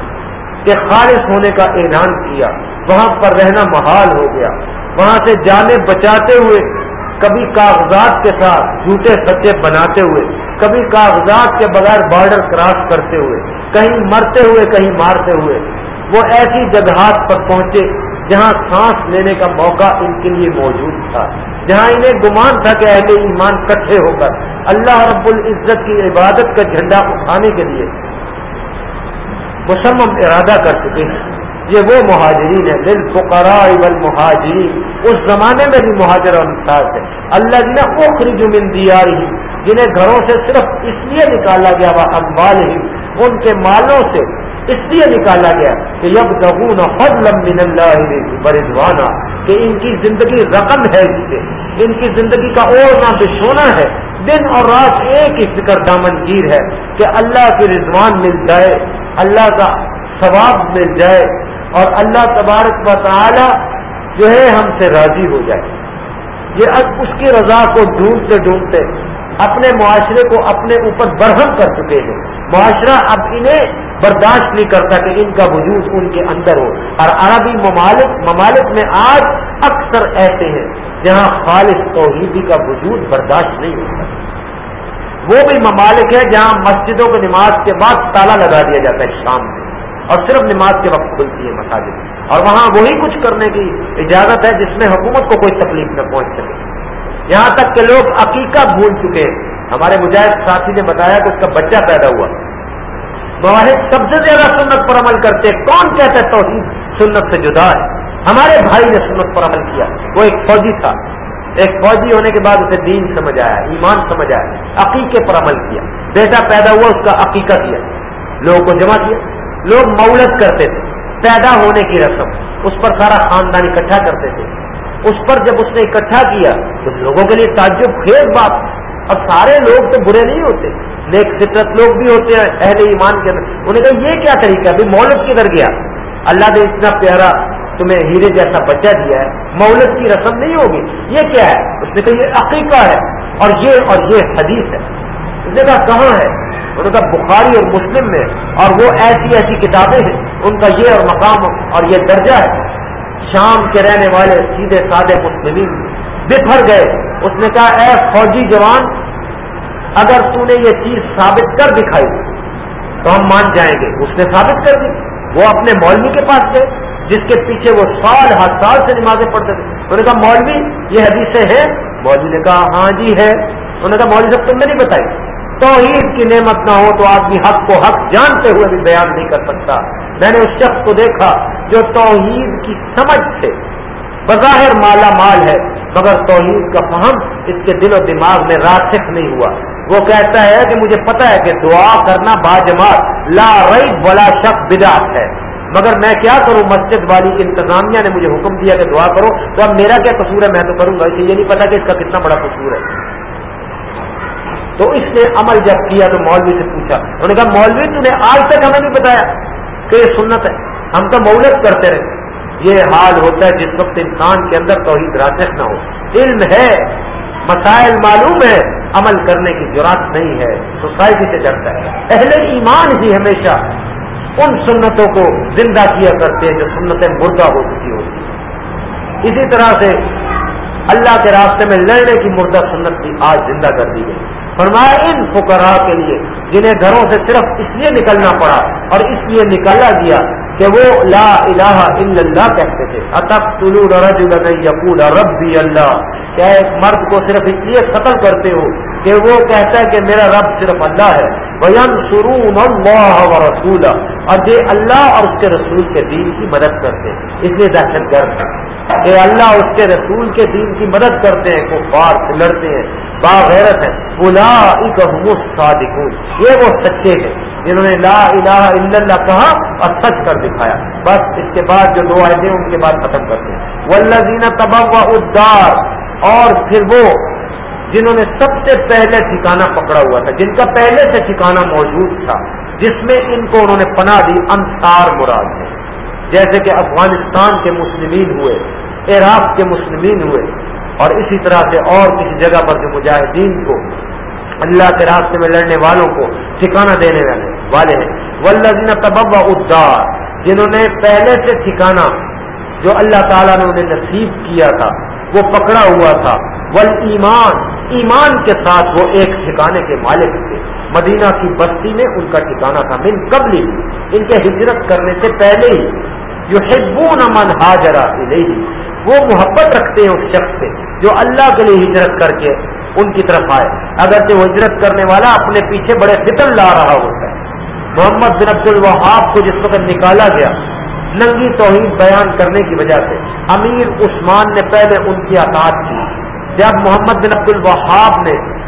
کے خالص ہونے کا اعلان کیا۔ وہاں پر رہنا محال ہو گیا۔ وہاں سے جانے بچاتے ہوئے، کبھی کاغذات کے ساتھ جھوٹے سچے بناتے ہوئے، کبھی کاغذات کے بغیر بارڈر کراس کرتے ہوئے، کہیں مرتے ہوئے، کہیں مارتے ہوئے۔ وہ ایسی جگہات پر پہنچے جہاں سانس لینے کا موقع ان کے لیے موجود تھا۔ جہاں انہیں گمان تھا کہ اہل ایمان کٹھے ہو کر اللہ رب العزت کی عبادت کا جھنڈا اٹھانے کے لیے مسمم ارادہ کر چکے ہیں۔ یہ وہ مہاجرین ہے دل فقرا ابل مہاجرین اس زمانے میں بھی مہاجر انساز ہے اللہ جنہیں اخرج من دیا رہی جنہیں گھروں سے صرف اس لیے نکالا گیا، وہ اقبال ہی ان کے مالوں سے اس لیے نکالا گیا کہ یب دہون فضل من اللہ برضوانہ کہ ان کی زندگی رقم ہے اس سے۔ ان کی زندگی کا اوڑھنا بچھونا ہے۔ دن اور رات ایک ہی فکر دامن گیر ہے کہ اللہ کی رضوان مل جائے، اللہ کا ثواب مل جائے اور اللہ تبارک و تعالی جو ہے ہم سے راضی ہو جائے۔ یہ اس کی رضا کو ڈھونڈتے ڈھونڈتے اپنے معاشرے کو اپنے اوپر برہم کر چکے ہیں۔ معاشرہ اب انہیں برداشت نہیں کرتا کہ ان کا وجود ان کے اندر ہو۔ اور عربی ممالک ممالک میں آج اکثر ایسے ہیں جہاں خالص توحیدی کا وجود برداشت نہیں ہوتا وہ بھی ممالک ہے جہاں مسجدوں کو نماز کے بعد تالا لگا دیا جاتا ہے شام میں۔ اور صرف نماز کے وقت کھلتی ہے مساجد۔ اور وہاں وہی کچھ کرنے کی اجازت ہے جس میں حکومت کو کوئی تکلیف نہ پہنچ سکے۔ یہاں تک کہ لوگ عقیقہ بھول چکے ہیں۔ ہمارے مجاہد ساتھی نے بتایا کہ اس کا بچہ پیدا ہوا۔ واحد سب سے زیادہ سنت پر عمل کرتے کون کہتے توحید سنت سے جدا ہے؟ ہمارے بھائی نے سنت پر عمل کیا۔ وہ ایک فوجی تھا۔ ایک فوجی ہونے کے بعد اسے دین سمجھ آیا، ایمان سمجھ آیا، عقیقے پر عمل کیا۔ بیٹا پیدا ہوا، اس کا عقیقہ کیا۔ لوگوں کو جمع کیا۔ لوگ مولت کرتے تھے۔ پیدا ہونے کی رسم۔ اس پر سارا خاندان اکٹھا کرتے تھے۔ اس پر جب اس نے اکٹھا کیا تو لوگوں کے لیے تعجب خیز بات۔ اب سارے لوگ تو برے نہیں ہوتے، نیک فطرت لوگ بھی ہوتے ہیں، اہل ایمان کے اندر۔ انہیں کہا، یہ کیا طریقہ ہے؟ مولت کدھر گیا۔ اللہ نے اتنا پیارا تمہیں ہیرے جیسا بچہ دیا ہے، مولت کی رسم نہیں ہوگی۔ یہ کیا ہے؟ اس نے کہا، یہ عقیقہ ہے۔ اور یہ اور یہ حدیث ہے۔ اس نے کہا، کہاں ہے؟ انہوں نے کہا، بخاری اور مسلم میں۔ اور وہ ایسی ایسی کتابیں ہیں۔ ان کا یہ اور مقام اور یہ درجہ ہے۔ شام کے رہنے والے سیدھے سادے مسلمین بفر گئے۔ اس نے کہا، اے فوجی جوان، اگر تو نے یہ چیز ثابت کر دکھائی، تو ہم مان جائیں گے. اس نے ثابت کر دی. وہ اپنے مولوی کے پاس گئے، جس کے پیچھے وہ سال ہر سال سے نمازیں پڑھتے تھے. انہوں نے کہا، مولوی، یہ حدیثیں ہیں؟ مولوی نے کہا ہاں جی ہے. انہوں نے کہا، مولوی صاحب، تم نے نہیں بتائی. توحید کی نعمت نہ ہو تو آدمی حق کو حق جانتے ہوئے بھی بیان نہیں کر سکتا. میں نے اس شخص کو دیکھا جو توحید کی سمجھ سے بظاہر مالا مال ہے مگر توحید کا فہم اس کے دل و دماغ میں راسخ نہیں ہوا۔ وہ کہتا ہے کہ مجھے پتا ہے کہ دعا کرنا باجماعت لا رئی بلا شک بدعت ہے۔ مگر میں کیا کروں؟ مسجد والی انتظامیہ نے مجھے حکم دیا کہ دعا کرو۔ تو اب میرا کیا قصور ہے؟ میں تو کروں گا۔ اسے یہ نہیں پتا کہ اس کا کتنا بڑا قصور ہے۔ تو اس نے عمل جب کیا تو مولوی سے پوچھا۔ انہوں نے کہا، مولوی، تو نے آج تک ہمیں نہیں بتایا کہ یہ سنت ہے۔ ہم تو مولت کرتے رہے یہ حال ہوتا ہے جس وقت انسان کے اندر توحید راسخ نہ ہو۔ علم ہے، مسائل معلوم ہے عمل کرنے کی ضرورت نہیں ہے۔ سوسائٹی سے ڈرتا ہے۔ اہل ایمان ہی ہمیشہ ان سنتوں کو زندہ کیا کرتے ہیں جو سنتیں مردہ ہو چکی ہوتی اسی طرح سے اللہ کے راستے میں لڑنے کی مردہ سنت بھی آج زندہ کر دی گئی۔ فرمایا ان فکرا کے لیے جنہیں گھروں سے صرف اس لیے نکلنا پڑا اور اس لیے نکالا گیا کہ وہ لا الہ الا اللہ کہتے تھے۔ اتب طلوع رجل یقول ربی اللہ۔ کیا ایک مرد کو صرف اس لیے قتل کرتے ہو کہ وہ کہتا ہے کہ میرا رب صرف اللہ ہے؟ بین سرون اللہ و رسول اور یہ اللہ اور اس کے رسول کے دین کی مدد کرتے ہیں۔ اس لیے دہشت گرد ہے کہ اللہ اس کے رسول کے دین کی مدد کرتے ہیں، کفار سے لڑتے ہیں، باغیرت ہے بلا صادقون یہ وہ سچے ہیں۔ جنہوں نے لا الہ الا اللہ کہا اور سچ کر دکھایا۔ بس اس کے بعد جو دو آئے ان کے بعد ختم کرتے ہیں۔ ولزین تباہ ادار اور پھر وہ جنہوں نے سب سے پہلے ٹھکانا پکڑا ہوا تھا، جن کا پہلے سے ٹھکانا موجود تھا، جس میں ان کو انہوں نے پناہ دی، انصار مراد ہے جیسے کہ افغانستان کے مسلمین ہوئے، عراق کے مسلمین ہوئے، اور اسی طرح سے اور کسی جگہ پر جو مجاہدین کو، اللہ کے راستے میں لڑنے والوں کو ٹھکانا دینے والے والے ہیں. ولزین تبب ادار جنہوں نے پہلے سے ٹھکانا جو اللہ تعالیٰ نے انہیں نصیب کیا تھا، وہ پکڑا ہوا تھا. ول ایمان ایمان کے ساتھ وہ ایک ٹھکانے کے مالک تھے. مدینہ کی بستی میں ان کا ٹھکانا تھا. من قبل ہی ان کے ہجرت کرنے سے پہلے ہی جو ہبون امن حاجرا وہ محبت رکھتے ہیں اس شخص سے جو اللہ کے لیے ہجرت کر کے ان کی طرف آئے. اگر جو ہجرت کرنے والا اپنے پیچھے بڑے فتن لا رہا ہوتا ہے محمد بن عبد الوہاب کو جس وقت نکالا گیا ننگی توحید بیان کرنے کی وجہ سے، امیر عثمان نے پہلے ان کی اطاعت کی۔ جب محمد بن عبد الوہاب نے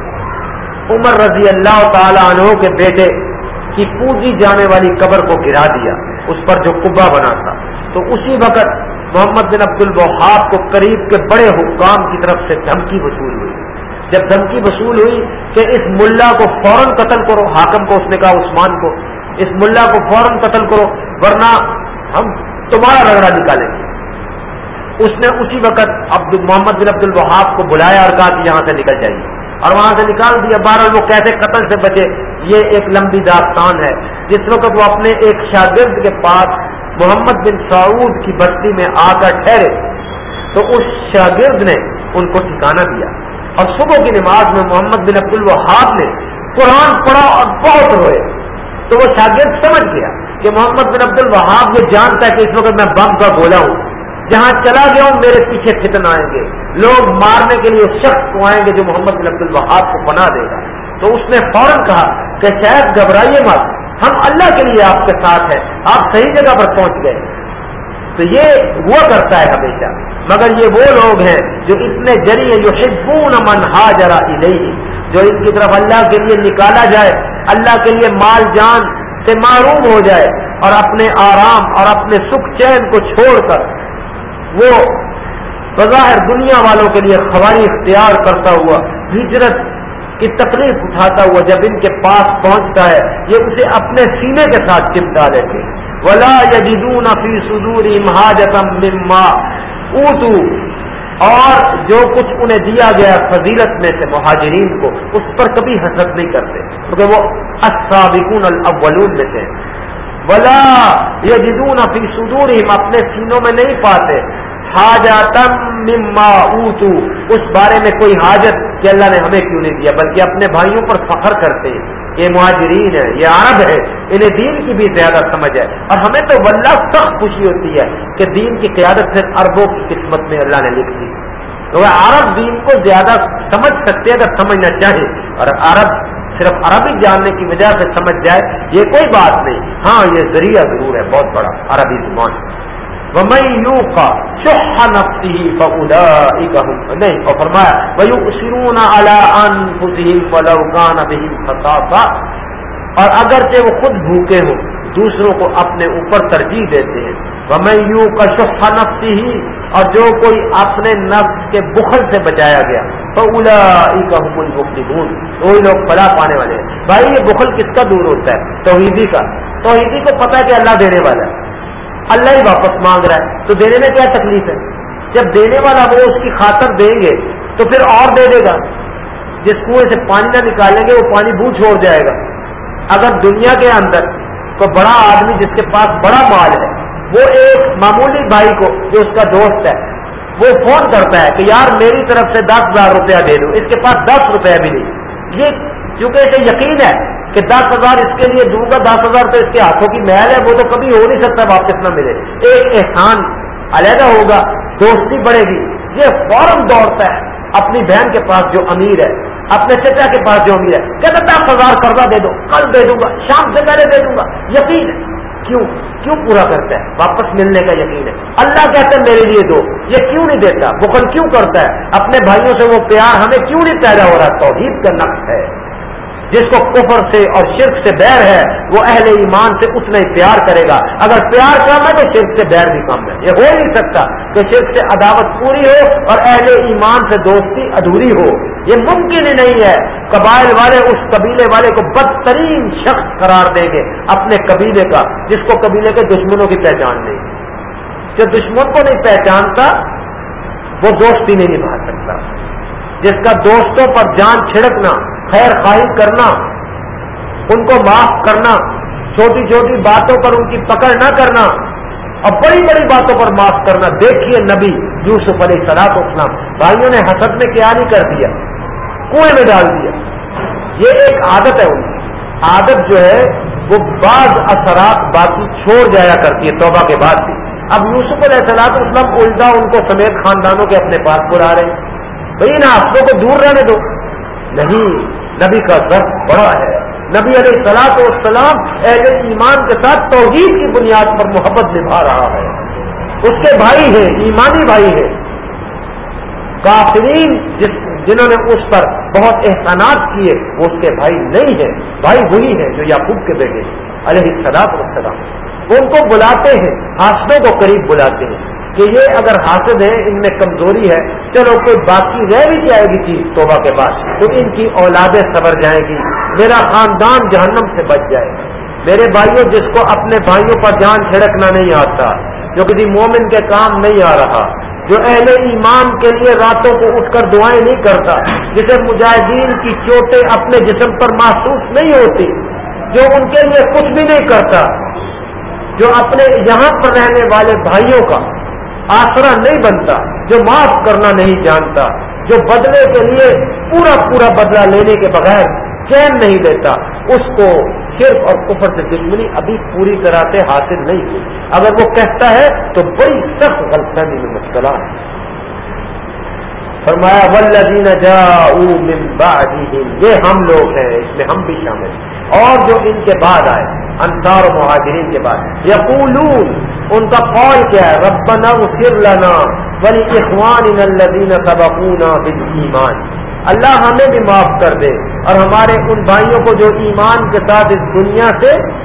عمر رضی اللہ تعالی عنہ کے بیٹے کی پوجی جانے والی قبر کو گرا دیا، اس پر جو کبا بنا تھا۔ تو اسی وقت محمد بن عبد الوہاب کو قریب کے بڑے حکام کی طرف سے دھمکی وصول ہوئی۔ جب دھمکی وصول ہوئی کہ اس ملا کو فوراً قتل کرو، حاکم کو، اس نے کہا، عثمان کو۔ اس ملا کو فوراً قتل کرو، ورنہ ہم تمہارا رگڑا نکالیں گے۔ اس نے اسی وقت عبد محمد بن عبد الوہاب کو بلایا اور کہا کہ یہاں سے نکل جائیے۔ اور وہاں سے نکال دیا۔ بارہ وہ کیسے قتل سے بچے، یہ ایک لمبی داستان ہے۔ جس وقت وہ اپنے ایک شاگرد کے پاس محمد بن سعود کی بستی میں آ کر ٹھہرے، تو اس شاگرد نے ان کو ٹھکانا دیا۔ اور صبح کی نماز میں محمد بن عبد الوہاب نے قرآن پڑھا اور بہت روئے۔ تو وہ شاگرد سمجھ گیا کہ محمد بن عبد الوہاب یہ جانتا ہے کہ اس وقت میں بم کا گولا ہوں۔ جہاں چلا گیا ہوں، میرے پیچھے فتن آئیں گے۔ لوگ مارنے کے لیے شخص کو آئیں گے جو محمد بن عبد الوہاب کو بنا دے گا۔ تو اس نے فوراً کہا کہ شاید گھبرائیے مت۔ ہم اللہ کے لیے آپ کے ساتھ ہیں۔ آپ صحیح جگہ پر پہنچ گئے۔ تو یہ ہوا کرتا ہے ہمیشہ۔ مگر یہ وہ لوگ ہیں جو اتنے جریے جو شبون من ہا جرا جو ان کی طرف اللہ کے لیے نکالا جائے۔ اللہ کے لیے مال جان سے معروم ہو جائے اور اپنے آرام اور اپنے سکھ چین کو چھوڑ کر وہ بظاہر دنیا والوں کے لیے خواری اختیار کرتا ہوا، ہجرت کی تکلیف اٹھاتا ہوا جب ان کے پاس پہنچتا ہے، یہ اسے اپنے سینے کے ساتھ چپٹا لیتے ولا یجدون فی صدور مہاجتم مما۔ اوتو اور جو کچھ انہیں دیا گیا فضیلت میں سے مہاجرین کو، اس پر کبھی حسد نہیں کرتے، کیونکہ وہ السابقون الاولون میں سے۔ ولا یہ جدون فی صدورہم اپنے سینوں میں نہیں پاتے۔ حاجاتم مما اوتو۔ اس بارے میں کوئی حاجت کہ اللہ نے ہمیں کیوں نہیں دیا، بلکہ اپنے بھائیوں پر فخر کرتے یہ مہاجرین ہے یہ عرب ہے انہیں دین کی بھی زیادہ سمجھ ہے۔ اور ہمیں تو واللہ سخت خوشی ہوتی ہے کہ دین کی قیادت صرف عربوں کی قسمت میں اللہ نے لکھ دی۔ تو وہ عرب دین کو زیادہ سمجھ سکتے اگر سمجھنا چاہے۔ اور عرب صرف عربی جاننے کی وجہ سے سمجھ جائے، یہ کوئی بات نہیں۔ ہاں یہ ذریعہ ضرور ہے، بہت بڑا عربی زبان۔ نہیں اور فرمایا اور اگرچہ وہ خود بھوکے ہوں، دوسروں کو اپنے اوپر ترجیح دیتے ہیں۔ وہ یوں کا شفا نفسی ہی اور جو کوئی اپنے نفس کے بخل سے بچایا گیا تو اولا کا حکم بخلی تو وہی لوگ فلا پانے والے ہیں۔ بھائی، یہ بخل کس کا دور ہوتا ہے؟ توحیدی کا۔ توحیدی کو پتا ہے کہ اللہ دینے والا ہے۔ اللہ ہی واپس مانگ رہا ہے۔ تو دینے میں کیا تکلیف ہے؟ جب دینے والا وہ اس کی خاطر دیں گے، تو پھر اور دے دے گا۔ جس کنویں سے پانی نہ نکالیں گے، وہ پانی بو چھوڑ جائے گا۔ اگر دنیا کے اندر کوئی بڑا آدمی جس کے پاس بڑا مال ہے، وہ ایک معمولی بھائی کو، جو اس کا دوست ہے، وہ فون کرتا ہے کہ یار میری طرف سے دس ہزار روپیہ دے دو، اس کے پاس دس روپیہ بھی نہیں۔ یہ چونکہ اسے یقین ہے کہ دس ہزار اس کے لیے دوں گا، دس ہزار تو اس کے ہاتھوں کی محل ہے، وہ تو کبھی ہو نہیں سکتا واپس نہ ملے۔ ایک احسان علیحدہ ہوگا، دوستی بڑھے گی۔ یہ فوراً دوڑتا ہے اپنی بہن کے پاس جو امیر ہے، اپنے چچا کے پاس جو امیر ہے۔ کہتا دس ہزار قرضہ دے دو، کل دے دوں گا، شام سے پہلے دے دوں گا۔ یقین ہے۔ کیوں؟ کیوں پورا کرتا ہے؟ واپس ملنے کا یقین ہے۔ اللہ کہتا ہے، میرے لیے دو۔ یہ کیوں نہیں دیتا؟ بخل کیوں کرتا ہے؟ اپنے بھائیوں سے وہ پیار ہمیں کیوں نہیں پیدا ہو رہا؟ توحید کا نقص ہے۔ جس کو کفر سے اور شرک سے بیر ہے، وہ اہل ایمان سے اتنا ہی پیار کرے گا۔ اگر پیار کم ہے تو شرک سے بیر بھی کم ہے۔ یہ ہو نہیں سکتا کہ شرک سے عداوت پوری ہو اور اہل ایمان سے دوستی ادھوری ہو۔ یہ ممکن ہی نہیں ہے۔ قبائل والے اس قبیلے والے کو بدترین شخص قرار دیں گے اپنے قبیلے کا، جس کو قبیلے کے دشمنوں کی پہچان نہیں۔ جو دشمن کو نہیں پہچانتا، وہ دوستی نہیں نبھا سکتا۔ جس کا دوستوں پر جان چھڑکنا خیر خواہی کرنا، ان کو معاف کرنا، چھوٹی چھوٹی باتوں پر ان کی پکڑ نہ کرنا، اور بڑی بڑی باتوں پر معاف کرنا۔ دیکھیے نبی یوسف علیہ سلاط اسلام بھائیوں نے حسد میں کیا نہیں کر دیا، کنویں میں ڈال دیا۔ یہ ایک عادت ہے ان کی عادت جو ہے، وہ بعض اثرات باقی چھوڑ جایا کرتی ہے توبہ کے بعد بھی۔ اب یوسف علیہ السلام اسلم الٹا ان کو سمیت خاندانوں کے اپنے پاس بلا رہے ہیں۔ بھائی ان آفروں کو دور رہنے دو۔ نہیں نبی کا ضرف بڑا ہے۔ نبی علیہ السلاط والسلام اہل ایمان کے ساتھ توحید کی بنیاد پر محبت نبھا رہا ہے۔ اس کے بھائی ہیں، ایمانی بھائی ہیں۔ کافرین جس جنہوں نے اس پر بہت احسانات کیے، وہ اس کے بھائی نہیں ہیں۔ بھائی وہی ہے جو یعقوب کے بیٹے علیہ السلاط والسلام۔ وہ ان کو بلاتے ہیں حاصلوں کو قریب بلاتے ہیں۔ کہ یہ اگر حاصل ہے، ان میں کمزوری ہے، چلو کوئی باقی رہ بھی جائے گی چیز توبہ کے بعد، تو ان کی اولادیں سبر جائیں گی، میرا خاندان جہنم سے بچ جائے گا۔ میرے بھائیوں، جس کو اپنے بھائیوں پر جان چھڑکنا نہیں آتا، جو کسی مومن کے کام نہیں آ رہا، جو اہل ایمان کے لیے راتوں کو اٹھ کر دعائیں نہیں کرتا، جسے مجاہدین کی چوٹیں اپنے جسم پر محسوس نہیں ہوتی، جو ان کے لیے کچھ بھی نہیں کرتا، جو اپنے یہاں پر رہنے والے بھائیوں کا آسرا نہیں بنتا، جو معاف کرنا نہیں جانتا، جو بدلے کے لیے پورا پورا بدلہ لینے کے بغیر چین نہیں دیتا، اس کو صرف اور کفر سے دشمنی ابھی پوری طرح سے حاصل نہیں ہوئی۔ اگر وہ کہتا ہے تو بڑی سخت غلط فہمی میں مشکلہ فرمایا ولدین جا یہ ہم لوگ ہیں، اس میں ہم بھی شامل ہیں۔ اور جو ان کے بعد آئے، انصار و مہاجرین کے بعد، یقولون ان کا قول کیا ہے؟ ربنا اغفر لنا ولی اخوان الذین سبقونا بالایمان اللہ ہمیں بھی معاف کر دے اور ہمارے ان بھائیوں کو جو ایمان کے ساتھ اس دنیا سے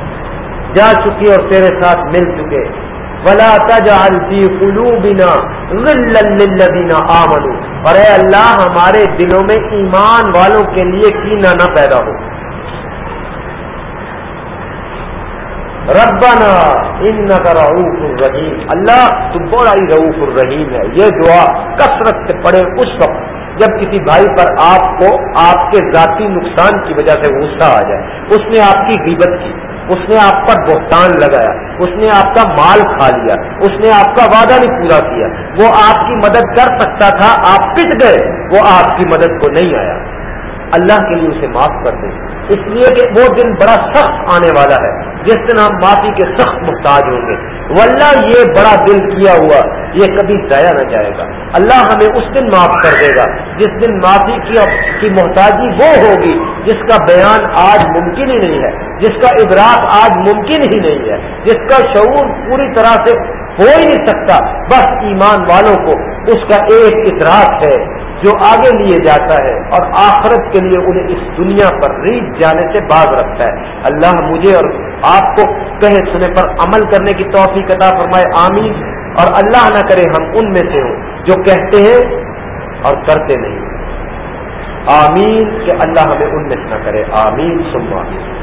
جا چکی اور تیرے ساتھ مل چکے۔ ولا تجعل في قلوبنا غلا للذین آمنوا۔ اور اے اللہ، ہمارے دلوں میں ایمان والوں کے لیے کینہ نہ پیدا ہو۔ ربنا ان کا رعوف الرحیم۔ اللہ تو بڑا ہی رعوف الرحیم ہے۔ یہ دعا کثرت سے پڑے اس وقت جب کسی بھائی پر آپ کو آپ کے ذاتی نقصان کی وجہ سے غصہ آ جائے۔ اس نے آپ کی غیبت کی۔ اس نے آپ پر بہتان لگایا۔ اس نے آپ کا مال کھا لیا۔ اس نے آپ کا وعدہ نہیں پورا کیا۔ وہ آپ کی مدد کر سکتا تھا، آپ پٹ گئے۔ وہ آپ کی مدد کو نہیں آیا۔ اللہ کے لیے اسے معاف کر دیں۔ اس لیے کہ وہ دن بڑا سخت آنے والا ہے، جس دن ہم معافی کے سخت محتاج ہوں گے۔ واللہ یہ بڑا دل کیا ہوا، یہ کبھی ضائع نہ جائے گا۔ اللہ ہمیں اس دن معاف کر دے گا، جس دن معافی کی محتاجی وہ ہوگی جس کا بیان آج ممکن ہی نہیں ہے، جس کا ادراک آج ممکن ہی نہیں ہے، جس کا شعور پوری طرح سے ہو ہی نہیں سکتا۔ بس ایمان والوں کو اس کا ایک ادراک ہے۔ جو آگے لیے جاتا ہے اور آخرت کے لیے انہیں اس دنیا پر ریت جانے سے باز رکھتا ہے۔ اللہ مجھے اور آپ کو کہے سنے پر عمل کرنے کی توفیق عطا فرمائے، آمین۔ اور اللہ نہ کرے ہم ان میں سے ہوں جو کہتے ہیں اور کرتے نہیں۔ آمین کہ اللہ ہمیں ان میں سے نہ کرے۔ آمین سم آمین۔